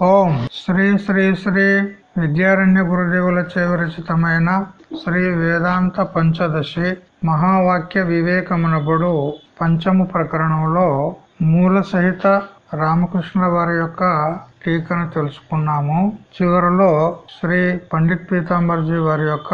ఓం శ్రీ శ్రీ శ్రీ విద్యారణ్య గురుదేవుల విరచితమైన శ్రీ వేదాంత పంచదశి మహావాక్య వివేకమునబడు పంచము ప్రకరణంలో మూల సహిత రామకృష్ణ వారి యొక్క టీకను తెలుసుకున్నాము. చివరిలో శ్రీ పండిత్ పీతాంబర్జీ వారి యొక్క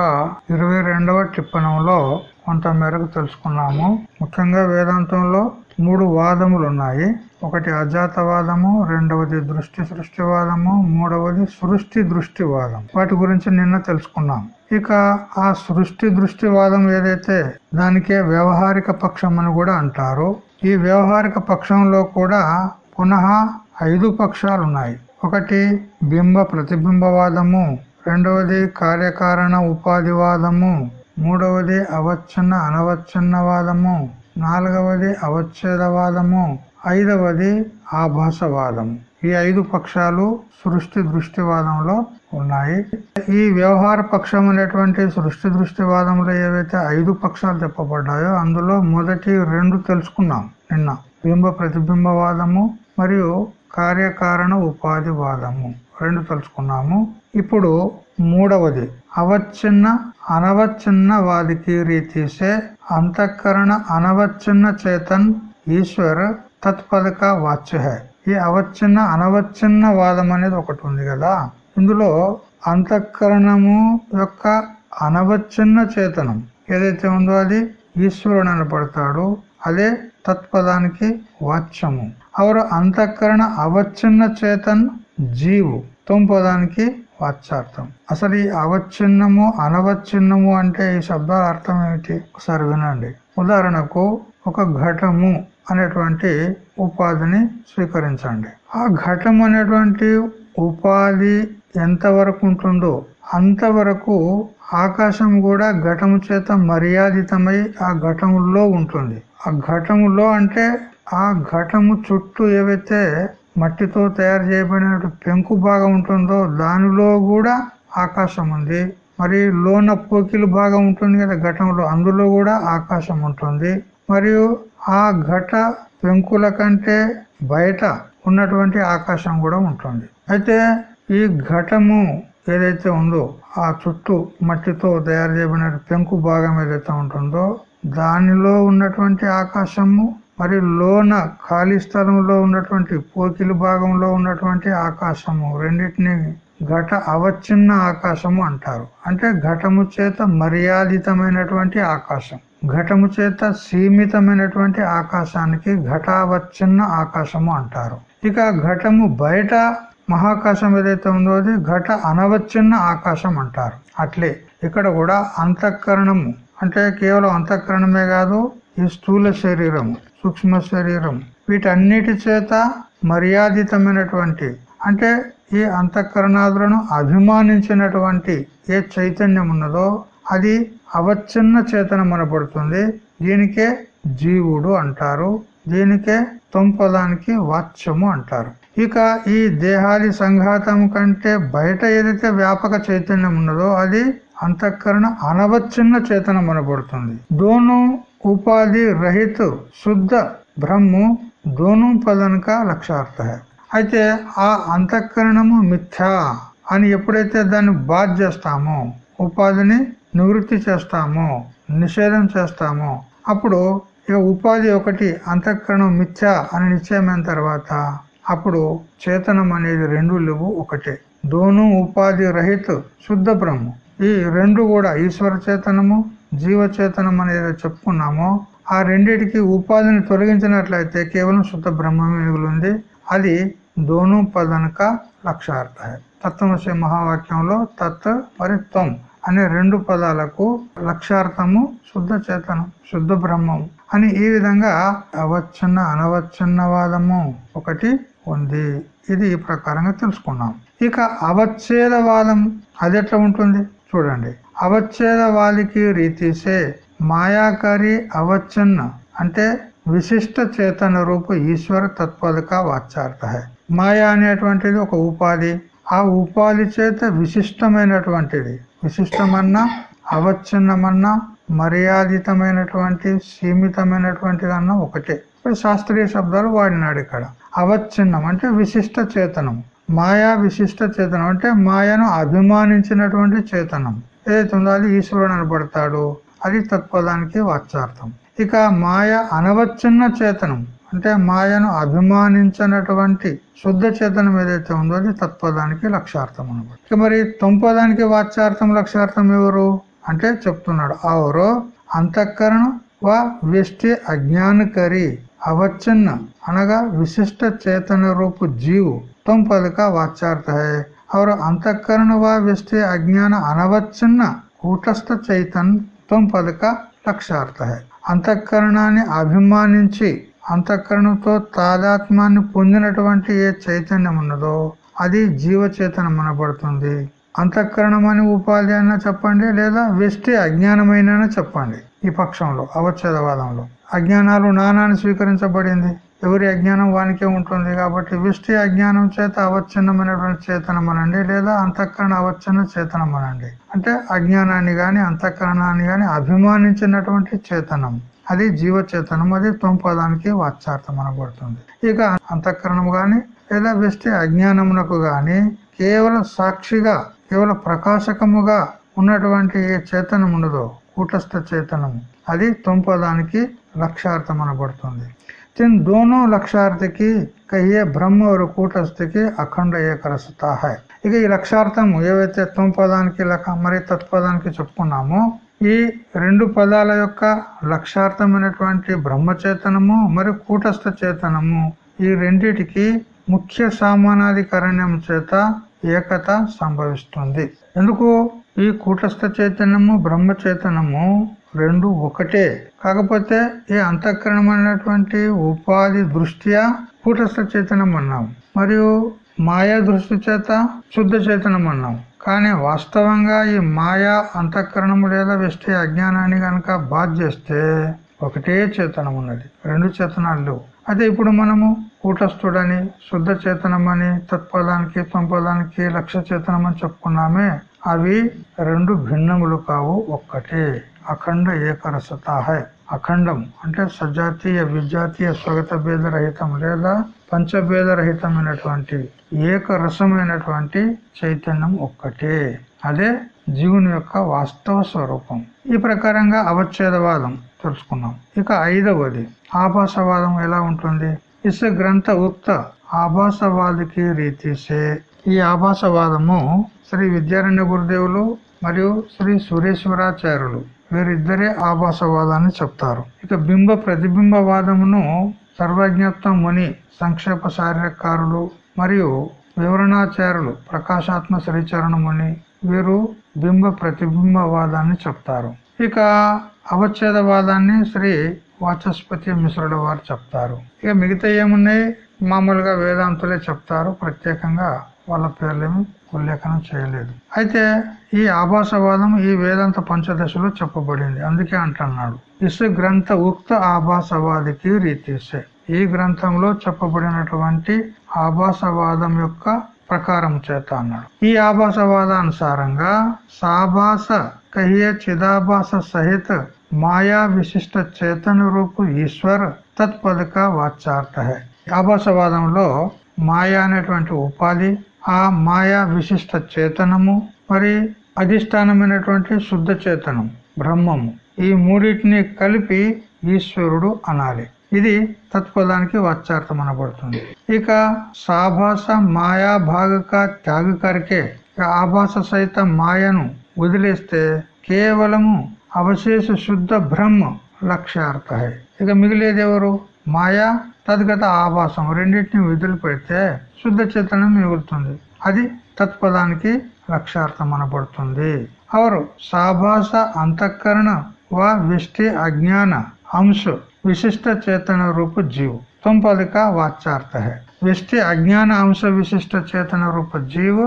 ఇరవై రెండవ టిప్పణంలో కొంత మేరకు తెలుసుకున్నాము. ముఖ్యంగా వేదాంతంలో మూడు వాదములు ఉన్నాయి ఒకటి అజాతవాదము రెండవది దృష్టి సృష్టివాదము మూడవది సృష్టి దృష్టివాదం. వాటి గురించి నిన్న తెలుసుకున్నాం. ఇక ఆ సృష్టి దృష్టివాదం ఏదైతే దానికే వ్యవహారిక పక్షం అని కూడా అంటారు. ఈ వ్యవహారిక పక్షంలో కూడా పునః ఐదు పక్షాలు ఉన్నాయి ఒకటి బింబ ప్రతిబింబవాదము రెండవది కార్యకారణ ఉపాధివాదము మూడవది అవచ్ఛన్న అనవచ్ఛన్నవాదము నాలుగవది అవచ్ఛేదవాదము ఐదవది ఆభాసవాదము ఈ ఐదు పక్షాలు సృష్టి దృష్టివాదంలో ఉన్నాయి. ఈ వ్యవహార పక్షం అనేటువంటి సృష్టి దృష్టివాదంలో ఏవైతే ఐదు పక్షాలు చెప్పబడ్డాయో అందులో మొదటి రెండు తెలుసుకున్నాం నిన్న. బింబ ప్రతిబింబవాదము మరియు కార్యకారణ ఉపాధి వాదము రెండు తెలుసుకున్నాము. ఇప్పుడు మూడవది అవచ్ఛిన్న అనవచ్ఛిన్న వాదికి రీతిసే అంతఃకరణ అనవచ్ఛిన్న చేతన్ ఈశ్వర్ తత్పదక వాచ్య ఈ అవచ్ఛిన్న అనవచ్ఛిన్న వాదం అనేది ఒకటి ఉంది కదా. ఇందులో అంతఃకరణము యొక్క అనవచ్ఛిన్న చేతనం ఏదైతే ఉందో అది ఈశ్వరుడు అనపడతాడు అదే తత్పదానికి వాచ్యము. అవరు అంతఃకరణ అవచ్ఛిన్న చేతన్ జీవు. తొంపదానికి వాచ్యార్థం. అసలు ఈ అవచ్ఛిన్నము అనవచ్ఛిన్నము అంటే ఈ శబ్దాల అర్థం ఏమిటి? ఒకసారి వినండి. ఉదాహరణకు ఒక ఘటము. అనేటువంటి ఉపాధిని స్వీకరించండి. ఆ ఘటం అనేటువంటి ఉపాధి ఎంత వరకు ఉంటుందో అంతవరకు ఆకాశం కూడా ఘటము చేత మర్యాదితమై ఆ ఘటములో ఉంటుంది. ఆ ఘటములో అంటే ఆ ఘటము చుట్టూ ఏవైతే మట్టితో తయారు చేయబడిన పెంకు భాగం ఉంటుందో దానిలో కూడా ఆకాశం ఉంది. మరి లోన పోకిలు భాగం ఉంటుంది కదా ఘటంలో అందులో కూడా ఆకాశం ఉంటుంది. మరియు ఆ ఘట పెంకుల కంటే బయట ఉన్నటువంటి ఆకాశం కూడా ఉంటుంది. అయితే ఈ ఘటము ఏదైతే ఉందో ఆ చుట్టూ మట్టితో తయారు చేయబడిన పెంకు భాగం ఏదైతే ఉంటుందో దానిలో ఉన్నటువంటి ఆకాశము మరి లోన ఖాళీ స్థలంలో ఉన్నటువంటి పోకిలి భాగంలో ఉన్నటువంటి ఆకాశము రెండింటిని ఘట అవచ్ఛిన్న ఆకాశము అంటారు. అంటే ఘటము చేత మర్యాదితమైనటువంటి ఆకాశం. ఘటము చేత సీమితమైనటువంటి ఆకాశానికి ఘటావచ్ఛిన్న ఆకాశము అంటారు. ఇక ఘటము బయట మహాకాశం ఏదైతే ఉందో అది ఘట అనవచ్ఛిన్న ఆకాశం అంటారు. అట్లే ఇక్కడ కూడా అంతఃకరణము అంటే కేవలం అంతఃకరణమే కాదు ఈ స్థూల శరీరము సూక్ష్మ శరీరం వీటన్నిటి చేత మర్యాదితమైనటువంటి అంటే ఈ అంతఃకరణాదులను అభిమానించినటువంటి ఏ చైతన్యం ఉన్నదో అది అవచ్ఛిన్న చేతనం అనబడుతుంది దీనికే జీవుడు అంటారు. దీనికే తొంపదానికి వాచ్యము అంటారు. ఇక ఈ దేహాది సంఘాతం కంటే బయట ఏదైతే వ్యాపక చైతన్యం ఉన్నదో అది అంతఃకరణ అనవచ్ఛిన్న చేతనం అనబడుతుంది దోను ఉపాధి రహిత శుద్ధ బ్రహ్ము దోను పదనక లక్ష్యార్థ. అయితే ఆ అంతఃకరణము మిథ్యా అని ఎప్పుడైతే దాన్ని బాధ చేస్తామో ఉపాధిని నివృత్తి చేస్తాము నిషేధం చేస్తాము. అప్పుడు ఇక ఉపాధి ఒకటి అంతఃకరణం మిథ్య అని నిశ్చయమైన తర్వాత అప్పుడు చేతనం అనేది రెండు లేవు ఒకటే. దోను ఉపాధి రహిత శుద్ధ బ్రహ్మ. ఈ రెండు కూడా ఈశ్వర చేతనము జీవ చేతనం అనేది చెప్పుకున్నామో. ఆ రెండిటికి ఉపాధిని తొలగించినట్లయితే కేవలం శుద్ధ బ్రహ్మమే మిగులుంది. అది దోను పదనక లక్షార్థ. తత్వశ మహావాక్యంలో తత్ మరి త్వం. అనే రెండు పదాలకు లక్ష్యార్థము శుద్ధ చేతనం శుద్ధ బ్రహ్మం అని ఈ విధంగా అవచ్ఛన్న అనవచ్ఛన్నవాదము ఒకటి ఉంది. ఇది ఈ ప్రకారంగా తెలుసుకున్నాం. ఇక అవచ్ఛేదవాదం అది ఎట్లా ఉంటుంది? చూడండి. అవచ్ఛేదవాదికి రీతిసే మాయాకారి అవచ్ఛన్న అంటే విశిష్ట చేతన రూపు ఈశ్వర తత్పదక వాచ్యార్థ మాయా అనేటువంటిది ఒక ఉపాధి. ఆ ఉపాధి చేత విశిష్టమైనటువంటిది. విశిష్టమన్నా అవచ్ఛిన్నమన్నా మర్యాదితమైనటువంటి సీమితమైనటువంటిదన్నా ఒకటే. ఇప్పుడు శాస్త్రీయ శబ్దాలు వాడినాడు ఇక్కడ. అవచ్ఛిన్నం అంటే విశిష్ట చేతనం. మాయా విశిష్ట చేతనం అంటే మాయను అభిమానించినటువంటి చేతనం. ఏదైతే ఉందో అది ఈశ్వరుడు అనబడతాడు. అది తత్పదానికి వాచ్యార్థం. ఇక మాయ అనవచ్ఛిన్న చేతనం. అంటే మాయను అభిమానించినటువంటి శుద్ధ చేతనం ఏదైతే ఉందో అది తత్పదానికి లక్ష్యార్థం అనమాట మరి తొంపదానికి వాచ్యార్థం లక్ష్యార్థం ఎవరు? అంటే చెప్తున్నాడు ఆవరు అంతఃకరణం వా వ్యష్టి అజ్ఞానకరి అవచ్ఛిన్న అనగా విశిష్ట చేతన రూపు జీవు తొంపదిక వాచ్యార్థ అవరు అంతఃకరణ వా వ్యష్టి అజ్ఞాన అనవచ్చిన్న కూటస్థ చైతన్ తొంపదిక లక్ష్యార్థ అంతఃకరణాన్ని అభిమానించి అంతఃకరణంతో తాదాత్మాన్ని పొందినటువంటి ఏ చైతన్యం ఉన్నదో అది జీవ చైతన్యం అనబడుతుంది అంతఃకరణం అని ఉపాధి అయినా చెప్పండి లేదా వెస్టి అజ్ఞానమైన చెప్పండి. ఈ పక్షంలో అవచ్ఛేదవాదంలో. అజ్ఞానాలు నానాన్ని స్వీకరించబడింది. ఎవరి అజ్ఞానం వానికే ఉంటుంది కాబట్టి విష్టి అజ్ఞానం చేత అవచ్ఛిన్నమైనటువంటి చేతనం అనండి లేదా అంతఃకరణ అవచ్ఛిన్న చేతనం అనండి అంటే అజ్ఞానాన్ని గాని అంతఃకరణాన్ని గాని అభిమానించినటువంటి చేతనం. అది జీవచేతనం అది తొంపదానికి వాచ్యార్థం అనబడుతుంది. ఇక అంతఃకరణం గాని లేదా వేస్తే అజ్ఞానమునకు గాని కేవలం సాక్షిగా కేవలం ప్రకాశకముగా ఉన్నటువంటి ఏ చేతనం ఉండదో కూటస్థ చేతనము అది తొంపదానికి లక్ష్యార్థం అనబడుతుంది. తిన్ దోనో లక్ష్యార్థికి కయ్యే బ్రహ్మ ఒక కూటస్థికి అఖండ ఏకరసత ఇక ఈ లక్ష్యార్థం ఏవైతే తొంపదానికి లక మరి తత్పదానికి చెప్పుకున్నామో ఈ రెండు పదాల యొక్క లక్షార్థమైనటువంటి బ్రహ్మచేతనము మరి కూటస్థ చేతనము. ఈ రెండిటికి ముఖ్య సామానాధికరణ్యం చేత ఏకత సంభవిస్తుంది. ఎందుకు? ఈ కూటస్థ చైతన్యము బ్రహ్మ చైతన్యము రెండు ఒకటే. కాకపోతే ఈ అంతఃకరణమైనటువంటి ఉపాధి దృష్ట్యా కూటస్థ చైతన్యం అన్నాం మరియు మాయా దృష్టి చేత శుద్ధ చైతన్యం అన్నాం కానీ వాస్తవంగా ఈ మాయా అంతఃకరణము లేదా వెష్టి అజ్ఞానాన్ని గనక బాధ చేస్తే ఒకటే చేతనం ఉన్నది రెండు చేతనాలు లేవు. అయితే ఇప్పుడు మనము కూటస్థుడని శుద్ధ చేతనమని అని తత్పదానికి తొంపదానికి లక్ష్య చేతనం అని చెప్పుకున్నామే. అవి రెండు భిన్నములు కావు ఒక్కటే. అఖండ ఏకరసత అఖండం అంటే సజాతీయ విజాతీయ స్వగత భేద రహితం లేదా పంచభేద రహితమైనటువంటి ఏకరసమైనటువంటి చైతన్యం ఒక్కటే. అదే జీవుని యొక్క వాస్తవ స్వరూపం. ఈ ప్రకారంగా అవచ్ఛేదవాదం తెలుసుకున్నాం. ఇక ఐదవది ఆభాసవాదం ఎలా ఉంటుంది? ఇస్ గ్రంథ ఉక్త ఆభాసవాదికి రీతిసే. ఈ ఆభాసవాదము శ్రీ విద్యారణ్య గురుదేవులు మరియు శ్రీ సురేశ్వరాచార్యులు వీరిద్దరే ఆభాసవాదాన్ని చెప్తారు. ఇక బింబ ప్రతిబింబవాదమును సర్వజ్ఞత్వం ముని సంక్షేప శారీరకారులు మరియు వివరణాచారులు ప్రకాశాత్మ శ్రీచరణ ముని వీరు బింబ ప్రతిబింబవాదాన్ని చెప్తారు. ఇక అవచ్ఛేదవాదాన్ని శ్రీ వాచస్పతి మిశ్రుడు వారు చెప్తారు. ఇక మిగతా ఏమున్నాయి? మామూలుగా వేదాంతులే చెప్తారు. ప్రత్యేకంగా వాళ్ళ పేర్లేమి? ఉల్లేఖనం చేయలేదు. అయితే ఈ ఆభాసవాదం ఈ వేదాంత పంచదశలో చెప్పబడింది. అందుకే అంటున్నాడు. ఇసు గ్రంథ ఉక్త ఆభాసవాదికి రీతిసే. ఈ గ్రంథంలో చెప్పబడినటువంటి ఆభాసవాదం యొక్క ప్రకారం చేత అన్నాడు. ఈ ఆభాసవాదానుసారంగా సాభాస కహియ చిదాభాస సహిత మాయా విశిష్ట చేతన రూపు ఈశ్వర్ తత్పదక వాచ్యార్థ ఆభాసవాదంలో మాయా అనేటువంటి ఉపాధి ఆ మాయా విశిష్ట చేతనము మరి అధిష్టానమైనటువంటి శుద్ధ చేతనం బ్రహ్మము. ఈ మూడింటిని కలిపి ఈశ్వరుడు అనాలి. ఇది తత్పదానికి వాచ్యార్థం అనబడుతుంది ఇక సాభాస మాయా భాగక త్యాగ కరికే ఆభాస సహిత మాయను వదిలేస్తే కేవలము అవశేష శుద్ధ బ్రహ్మ లక్ష్యార్థ ఇక మిగిలేది ఎవరు? మాయా తద్గత ఆభాసం రెండింటిని వదిలిపెడితే పెడితే శుద్ధ చేతనం మిగులుతుంది. అది తత్పదానికి లక్ష్యార్థం అనబడుతుంది అవరు సాభాస అంతఃకరణ వా విష్టి అజ్ఞాన అంశు విశిష్ట చేతన రూప జీవు. తొంపదిక का విష్టి అజ్ఞాన అంశ విశిష్ట చేతన రూప జీవు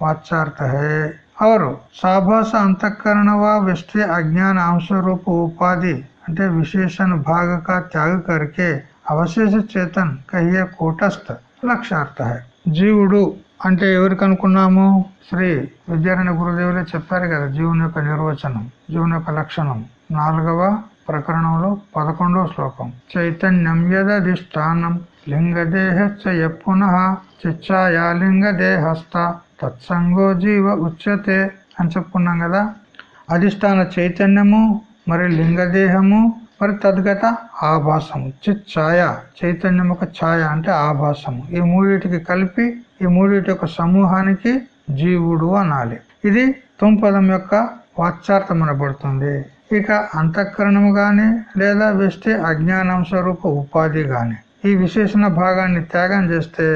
रूप जीव అవరు సాభాస అంతఃకరణ వా విష్టి అజ్ఞాన అంశ अंतकरण ఉపాధి అంటే విశేషణ భాగక త్యాగకరికే అవశేష చేతన్ కయ్యే కూటస్థ లక్ష్యార్థ. జీవుడు అంటే ఎవరికి అనుకున్నాము? శ్రీ విద్యారాయణ గురుదేవులే చెప్పారు కదా జీవుని యొక్క నిర్వచనం జీవుని యొక్క లక్షణం. నాలుగవ ప్రకరణంలో పదకొండవ శ్లోకం. చైతన్యం యదధిష్టానం లింగదేహచ్చ పునః చిచ్చాయా లింగదేహస్థ తత్సంగో జీవ ఉచ్యతే అని చెప్పుకున్నాం కదా. అధిష్టాన చైతన్యము మరి లింగదేహము మరి తద్గత ఆభాసము. చిత్ ఛాయ చైతన్యం ఒక ఛాయ అంటే ఆభాసము. ఈ మూడిటికి కలిపి ఈ మూడిటి యొక్క సమూహానికి జీవుడు అనాలి. ఇది తుంపదం యొక్క వాచ్యార్థం అనబడుతుంది ఇక అంతఃకరణము గాని లేదా వెష్టి అజ్ఞానాంశ రూప ఉపాధి గాని. ఈ విశేషణ భాగాన్ని త్యాగం చేస్తే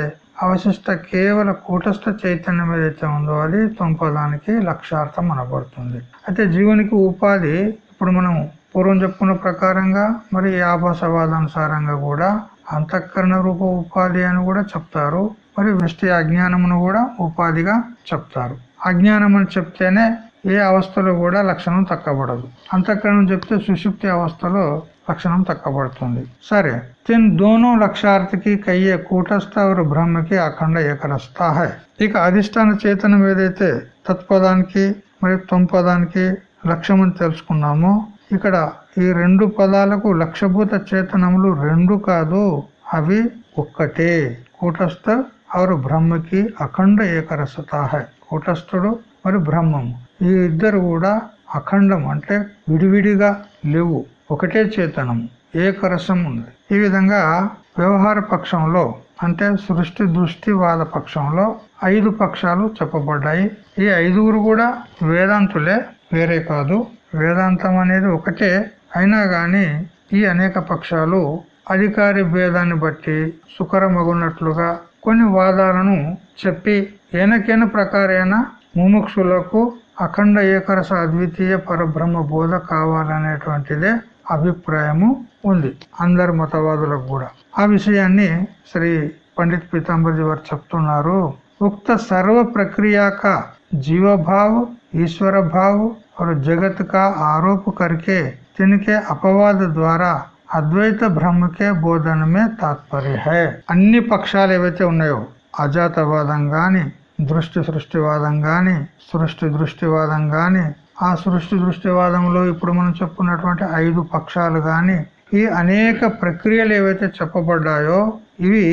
అవశిష్ట కేవల కూటస్థ చైతన్యం ఏదైతే ఉందో అది తుంపదానికి లక్ష్యార్థం అనబడుతుంది అయితే జీవునికి ఉపాధి ఇప్పుడు మనం పూర్వం చెప్పుకున్న ప్రకారంగా మరి యాభాసవాదానుసారంగా కూడా అంతఃకరణ రూప ఉపాధి అని కూడా చెప్తారు. మరి వృష్టి అజ్ఞానమును కూడా ఉపాధిగా చెప్తారు. అజ్ఞానం అని చెప్తేనే ఏ అవస్థలో కూడా లక్షణం తక్కబడదు. అంతఃకరణం చెప్తే సుషుప్తి అవస్థలో లక్షణం తక్కబడుతుంది. సరే తిన్ దోనో లక్షార్థికి కయ్యే కూటస్థ బ్రహ్మకి అఖండ ఏకరస్థ హై. ఇక అధిష్టాన చేతనం ఏదైతే తత్పదానికి మరి తొంపదానికి లక్ష్యమని తెలుసుకున్నాము. ఇక్కడ ఈ రెండు పదాలకు లక్ష్యభూత చేతనములు రెండు కాదు అవి ఒక్కటే. కూటస్థ ఆరు బ్రహ్మకి అఖండ ఏకరసత కూటస్థుడు మరి బ్రహ్మము. ఈ ఇద్దరు కూడా అఖండం అంటే విడివిడిగా లేవు. ఒకటే చేతనము. ఏకరసం ఉంది. ఈ విధంగా వ్యవహార పక్షంలో అంటే సృష్టి దృష్టివాద పక్షంలో ఐదు పక్షాలు చెప్పబడ్డాయి. ఈ ఐదుగురు కూడా వేదాంతులే. వేరే కాదు. వేదాంతం అనేది ఒకటే. అయినా గాని ఈ అనేక పక్షాలు అధికారి భేదాన్ని బట్టి సుకరమగున్నట్లుగా కొన్ని వాదాలను చెప్పి ఏనకేన ప్రకారేణ ముముక్షులకు అఖండ ఏకరస అద్వితీయ పరబ్రహ్మ బోధ కావాలనేటువంటిదే అభిప్రాయము ఉంది. అందరి మతవాదులకు కూడా. ఆ విషయాన్ని శ్రీ పండిత్ పీతాంబర్జీ వారు చెప్తున్నారు. ఉక్త సర్వ ప్రక్రియాక జీవభావ ईश्वर भाव और जगत का आरोप करके तिनके अपवाद द्वारा అద్వైత బ్రహ్మకే బోధనమే తాత్పర్య హై అన్ని పక్షాలు ఏవైతే ఉన్నాయో అజాతవాదం గాని దృష్టి సృష్టివాదం గాని సృష్టి దృష్టివాదం గాని ఆ సృష్టి దృష్టివాదంలో ఇప్పుడు మనం చెప్పుకున్నటువంటి ఐదు పక్షాలు గాని ఈ అనేక ప్రక్రియలు ఏవైతే చెప్పబడ్డాయో ఇవి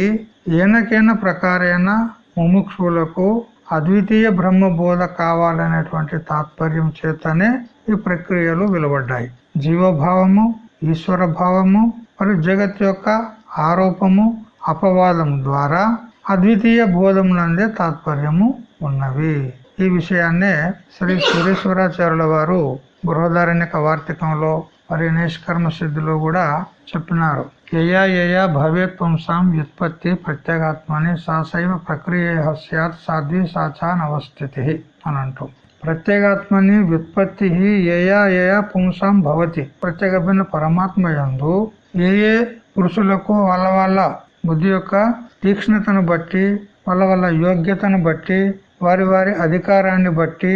ఏనకైనా ప్రకారైన ముముక్షులకు అద్వితీయ బ్రహ్మ బోధ కావాలనేటువంటి తాత్పర్యం చేతనే ఈ ప్రక్రియలు వెలువడ్డాయి. జీవభావము ఈశ్వర భావము మరియు జగత్ యొక్క ఆరోపము అపవాదం ద్వారా అద్వితీయ బోధమునందే తాత్పర్యము ఉన్నవి. ఈ విషయాన్నే శ్రీ సురేశ్వరాచార్యుల వారు బృహదారణ్యక వార్తికంలో మరి నిష్కర్మ సిద్ధిలో కూడా చెప్పినారు. యయా యయా భవేత్ పుంసాం వ్యుత్పత్తి ప్రత్యేగాత్మని సాశైవ ప్రక్రియ సత్ సాధ్వి సాచానవస్థితి అని అంటూ ప్రత్యేగాత్మని వ్యుత్పత్తి యయా యయా పుంసాం భవతి. ప్రత్యేకమైన పరమాత్మ ఎందు ఏ ఏ పురుషులకు వాళ్ళ వాళ్ళ బుద్ధి యొక్క తీక్ష్ణతను బట్టి వాళ్ళ వాళ్ళ యోగ్యతను బట్టి వారి వారి అధికారాన్ని బట్టి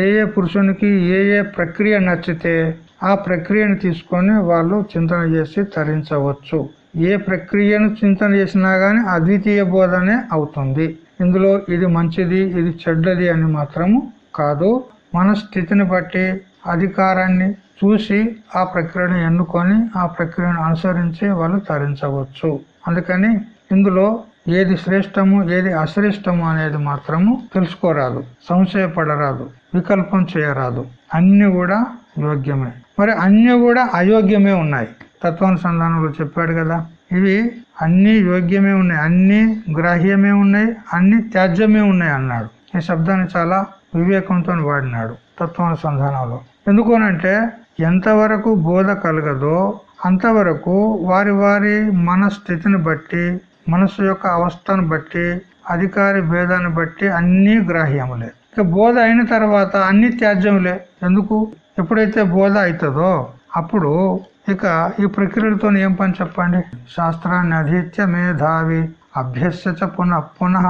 ఏ ఏ పురుషునికి ఏ ఏ ప్రక్రియ నచ్చితే ఆ ప్రక్రియను తీసుకొని వాళ్ళు చింతన చేసి తరించవచ్చు. ఏ ప్రక్రియను చింతన చేసినా గాని అద్వితీయ బోధనే అవుతుంది. ఇందులో ఇది మంచిది ఇది చెడ్డది అని మాత్రము కాదు. మన స్థితిని బట్టి అధికారాన్ని చూసి ఆ ప్రక్రియను ఎన్నుకొని ఆ ప్రక్రియను అనుసరించి వాళ్ళు తరించవచ్చు. అందుకని ఇందులో ఏది శ్రేష్టము ఏది అశ్రేష్టము అనేది మాత్రము తెలుసుకోరాదు సంశయపడరాదు వికల్పం చేయరాదు. అన్ని కూడా యోగ్యమే. మరి అన్ని కూడా అయోగ్యమే ఉన్నాయి. తత్వానుసంధానంలో చెప్పాడు కదా. ఇవి అన్ని యోగ్యమే ఉన్నాయి. అన్ని గ్రాహ్యమే ఉన్నాయి. అన్ని త్యాజ్యమే ఉన్నాయి అన్నాడు. ఈ శబ్దాన్ని చాలా వివేకంతో వాడినాడు తత్వానుసంధానంలో. ఎందుకోనంటే ఎంతవరకు బోధ కలగదో అంతవరకు వారి వారి మన స్థితిని బట్టి మనసు యొక్క అవస్థను బట్టి అధికారి భేదాన్ని బట్టి అన్ని గ్రాహ్యములే. ఇక బోధ అయిన తర్వాత అన్ని త్యాజ్యములే. ఎందుకు? ఎప్పుడైతే బోధ అవుతుందో అప్పుడు ఇక ఈ ప్రక్రియలతో ఏం పని చెప్పండి? శాస్త్రాన్ని అధీత్య మేధావి అభ్యస్య పునః పునః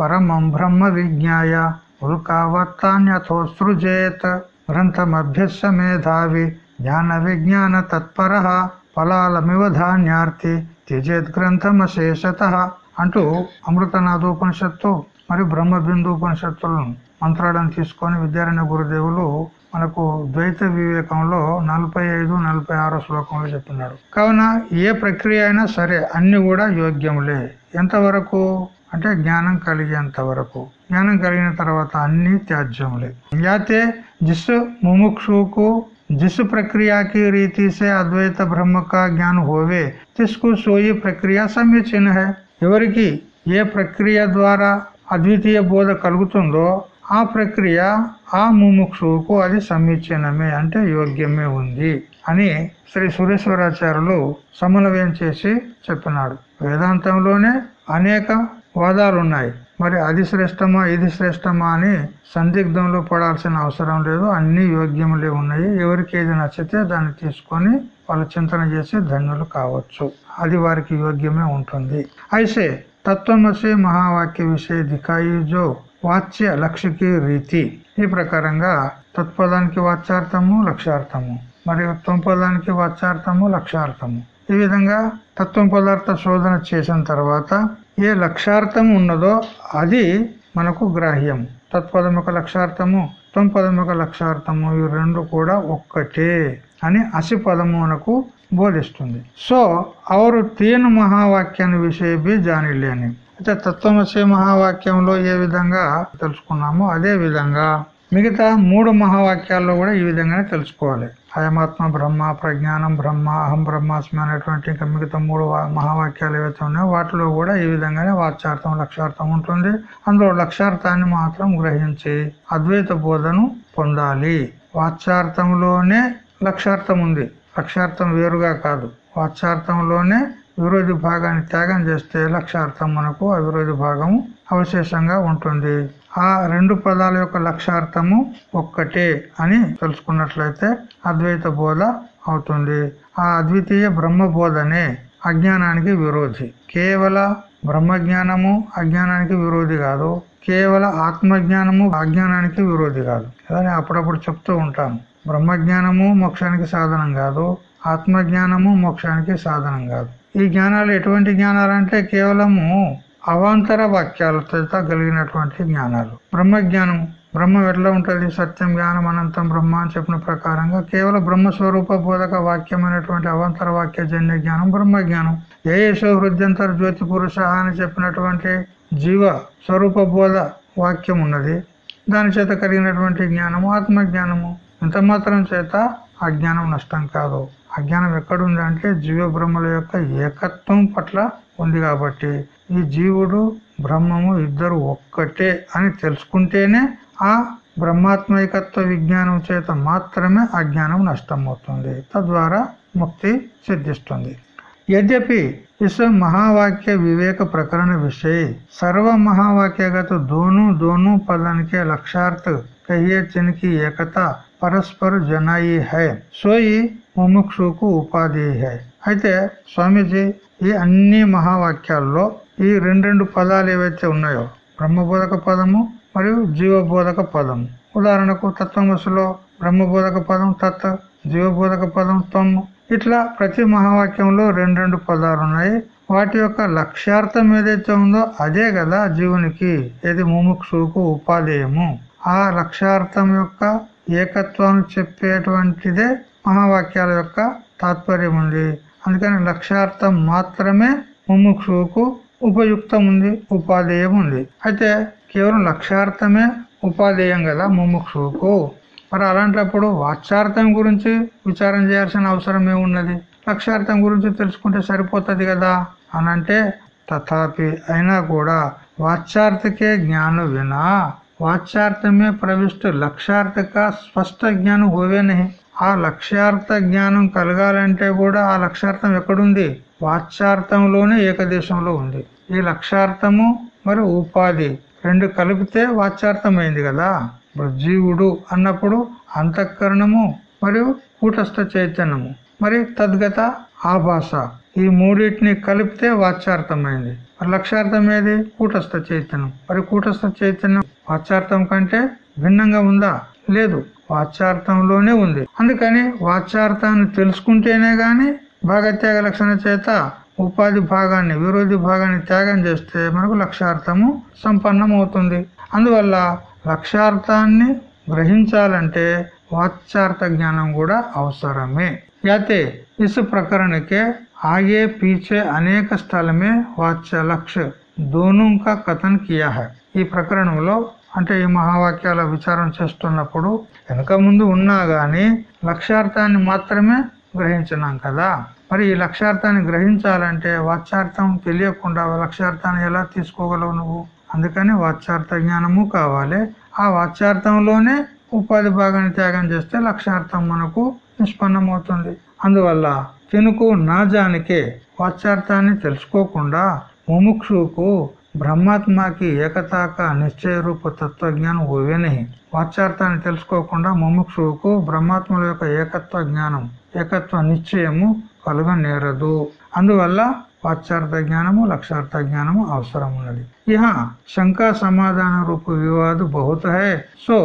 పరమం బ్రహ్మ విజ్ఞాయ ఉల్కావత్తాన్యథోసృజేత్ గ్రంథమభ్యస్య మేధావి జ్ఞాన విజ్ఞాన తత్పర ఫలాలమివ ధాన్యార్థి త్యజేత్ గ్రంథమశేషత అంటూ అమృతనాథోపనిషత్తు మరియు బ్రహ్మబిందు ఉపనిషత్తులను మంత్రాలను తీసుకొని విద్యారణ్య గురుదేవులు మనకు ద్వైత వివేకంలో నలభై ఐదు నలభై ఆరో శ్లోకంలో చెప్తున్నాడు కావున ఏ ప్రక్రియ అయినా సరే అన్ని కూడా యోగ్యములే ఎంతవరకు అంటే జ్ఞానం కలిగేంత వరకు జ్ఞానం కలిగిన తర్వాత అన్ని త్యాజ్యములే యాతే जिस मुमुक्षु को जिस प्रक्रिया की रीति से अद्वैत ब्रह्म का ज्ञान होवे तिसको सोई ప్రక్రియ సమీచీన है ఎవరికి ఏ ప్రక్రియ ద్వారా అద్వితీయ బోధ కలుగుతుందో ఆ ప్రక్రియ ఆ ముముక్షువుకు అది సమీచీనమే అంటే యోగ్యమే ఉంది అని శ్రీ సురేశ్వరాచార్యులు సమన్వయం చేసి చెప్పినాడు. వేదాంతంలోనే అనేక వాదాలు ఉన్నాయి మరి అది శ్రేష్టమా ఇది శ్రేష్టమా అని సందిగ్ధంలో పడాల్సిన అవసరం లేదు. అన్ని యోగ్యములే ఉన్నాయి. ఎవరికి ఏది నచ్చితే దాన్ని తీసుకొని వాళ్ళు చింతన చేసి ధన్యులు కావచ్చు. అది వారికి యోగ్యమే ఉంటుంది. అయితే తత్వమసి మహావాక్య విషయ దికాయిజో వాచ్య లక్ష్యకి రీతి. ఈ ప్రకారంగా తత్పదానికి వాచ్యార్థము లక్ష్యార్థము. మరియు త్వంపదానికి వాచ్యార్థము లక్ష్యార్థము. ఈ విధంగా తత్వం పదార్థ శోధన చేసిన తర్వాత ఏ లక్ష్యార్థం ఉన్నదో అది మనకు గ్రాహ్యం. తత్పదం యొక్క లక్ష్యార్థము త్వంపదం యొక్క లక్ష్యార్థము ఈ రెండు కూడా ఒక్కటే అని అసి పదము మనకు బోధిస్తుంది. సో అవరు తీన్ మహావాక్యాన్ని విషయ జానిలేని అయితే తత్వమసి మహావాక్యంలో ఏ విధంగా తెలుసుకున్నామో అదే విధంగా మిగతా మూడు మహావాక్యాల్లో కూడా ఈ విధంగానే తెలుసుకోవాలి. అయమాత్మ బ్రహ్మ ప్రజ్ఞానం బ్రహ్మ అహం బ్రహ్మాస్మి అనేటువంటి ఇంకా మిగతా మూడు మహావాక్యాలు ఏవైతే ఉన్నాయో వాటిలో కూడా ఈ విధంగానే వాచ్యార్థం లక్ష్యార్థం ఉంటుంది. అందులో లక్ష్యార్థాన్ని మాత్రం గ్రహించి అద్వైత బోధను పొందాలి. వాచ్యార్థంలోనే లక్ష్యార్థం ఉంది. లక్ష్యార్థం వేరుగా కాదు. వాచ్యార్థంలోనే విరోధి భాగాన్ని త్యాగం చేస్తే లక్ష్యార్థం మనకు అవిరోధి భాగము అవశేషంగా ఉంటుంది. ఆ రెండు పదాల యొక్క లక్ష్యార్థము ఒక్కటే అని తెలుసుకున్నట్లయితే అద్వైత బోధ అవుతుంది. ఆ అద్వితీయ బ్రహ్మ బోధనే అజ్ఞానానికి విరోధి. కేవల బ్రహ్మజ్ఞానము అజ్ఞానానికి విరోధి కాదు. కేవల ఆత్మజ్ఞానము అజ్ఞానానికి విరోధి కాదు. అదే అప్పుడప్పుడు చెప్తూ ఉంటాను బ్రహ్మజ్ఞానము మోక్షానికి సాధనం కాదు. ఆత్మజ్ఞానము మోక్షానికి సాధనం కాదు. ఈ జ్ఞానాలు ఎటువంటి జ్ఞానాలు అంటే కేవలము అవాంతర వాక్యాలతో కలిగినటువంటి జ్ఞానాలు. బ్రహ్మ జ్ఞానం బ్రహ్మ ఎట్లా ఉంటుంది సత్యం జ్ఞానం అనంతం బ్రహ్మ అని చెప్పిన ప్రకారంగా కేవలం బ్రహ్మ స్వరూప బోధక వాక్యమైనటువంటి అవాంతర వాక్య జన్య జ్ఞానం బ్రహ్మ జ్ఞానం ఏ యశో హృద్యంతర జ్యోతి పురుష అని చెప్పినటువంటి జీవ స్వరూప బోధ వాక్యం ఉన్నది. దాని చేత కలిగినటువంటి జ్ఞానము ఆత్మజ్ఞానము ఎంత ఇంత మాత్రం చేత అజ్ఞానం నష్టం కాదు అజ్ఞానం ఎక్కడుంది అంటే జీవ బ్రహ్మల యొక్క ఏకత్వం పట్ల ఉంది కాబట్టి ఈ జీవుడు బ్రహ్మము ఇద్దరు ఒక్కటే అని తెలుసుకుంటేనే ఆ బ్రహ్మాత్మైకత్వ విజ్ఞానం చేత మాత్రమే అజ్ఞానం నష్టమవుతుంది తద్వారా ముక్తి సిద్ధిస్తుంది यद्यपि इस महावाक्य विवेक प्रकरण विषय सर्व महावाक्यगत दोनों दोनों पदन के लक्षार्थ कहिए जिनकी एकता పరస్పర జనాయి హై. సోయి ముముక్షుకు ఉపాధి హై. అయితే స్వామీజీ ఈ అన్ని మహావాక్యాల్లో ఈ రెండు రెండు పదాలు ఏవైతే ఉన్నాయో బ్రహ్మబోధక పదము మరియు జీవబోధక పదము. ఉదాహరణకు తత్వమసులో బ్రహ్మబోధక పదం తత్ జీవబోధక పదం తమ్ము ఇట్లా ప్రతి మహావాక్యంలో రెండు రెండు పదాలు ఉన్నాయి. వాటి యొక్క లక్ష్యార్థం ఏదైతే ఉందో అదే కదా జీవునికి ఏది ముముక్షుకు ఉపాధేయము. ఆ లక్ష్యార్థం యొక్క ఏకత్వాన్ని చెప్పేటువంటిదే మహావాక్యాల యొక్క తాత్పర్యం ఉంది. అందుకని లక్ష్యార్థం మాత్రమే ముముక్షువుకు ఉపయుక్తం ఉంది ఉపాధేయం ఉంది అయితే కేవలం లక్ష్యార్థమే ఉపాధేయం కదా ముముక్షువుకు. మరి అలాంటప్పుడు వాచ్యార్థం గురించి విచారం చేయాల్సిన అవసరం ఏమున్నది? లక్ష్యార్థం గురించి తెలుసుకుంటే సరిపోతుంది కదా? అని అంటే తథాపి అయినా కూడా వాచ్యార్థకే జ్ఞానం వినా వాచ్యార్థమే ప్రవిష్ట. లక్ష్యార్థక స్పష్ట జ్ఞానం హోవేనే. ఆ లక్ష్యార్థ జ్ఞానం కలగాలంటే కూడా ఆ లక్ష్యార్థం ఎక్కడుంది? వాచ్యార్థంలోనే ఏకదేశంలో ఉంది. ఈ లక్ష్యార్థము మరి ఉపాధి. రెండు కలిపితే వాచ్యార్థమైంది కదా? ఇప్పుడు జీవుడు అన్నప్పుడు అంతఃకరణము మరియు కూటస్థ చైతన్యము. మరి తద్గత ఆభాష ఈ మూడింటిని కలిపితే వాచ్యార్థమైంది. మరి లక్ష్యార్థం ఏది? కూటస్థ చైతన్యం. మరి కూటస్థ చైతన్యం వాచ్యార్థం కంటే భిన్నంగా ఉందా? లేదు. వాచ్యార్థంలోనే ఉంది. అందుకని వాచ్యార్థాన్ని తెలుసుకుంటేనే గాని భాగత్యాగ లక్షణ చేత ఉపాధి భాగాన్ని విరోధి భాగాన్ని త్యాగం చేస్తే మనకు లక్ష్యార్థము సంపన్నం అవుతుంది అందువల్ల లక్ష్యార్థాన్ని గ్రహించాలంటే వాచ్యార్థ జ్ఞానం కూడా అవసరమే. అయితే ఇసు ప్రకరణకే आगे पीछे अनेक स्थल में वाच्य लक्ष्य दोनों का कथन किया है ఈ ప్రకరణంలో అంటే ఈ మహావాక్యాల విచారణ చేస్తున్నప్పుడు వెనక ముందు ఉన్నా గాని లక్ష్యార్థాన్ని మాత్రమే గ్రహించినాం కదా మరి ఈ లక్ష్యార్థాన్ని గ్రహించాలంటే వాచ్యార్థం తెలియకుండా లక్ష్యార్థాన్ని ఎలా తీసుకోగలవు నువ్వు అందుకని వాచ్యార్థ జ్ఞానము కావాలి ఆ వాచ్యార్థంలోనే ఉపాధి భాగాన్ని త్యాగం చేస్తే లక్ష్యార్థం మనకు నిష్పన్నమవుతుంది అందువల్ల తినుకు నాజానికే వాచ్యార్థాన్ని తెలుసుకోకుండా ముముక్షుకు బ్రహ్మాత్మకి ఏకతాక నిశ్చయ రూప తత్వజ్ఞానం ఓవేని వాచ్యార్థాన్ని తెలుసుకోకుండా ముముక్షువుకు బ్రహ్మాత్మల యొక్క ఏకత్వ జ్ఞానం ఏకత్వ నిశ్చయము కలుగనేరదు. అందువల్ల వాచ్యార్థ జ్ఞానము లక్షార్థ జ్ఞానము అవసరం ఉన్నది ఇహ శంకా సమాధాన రూప వివాద బహుత సో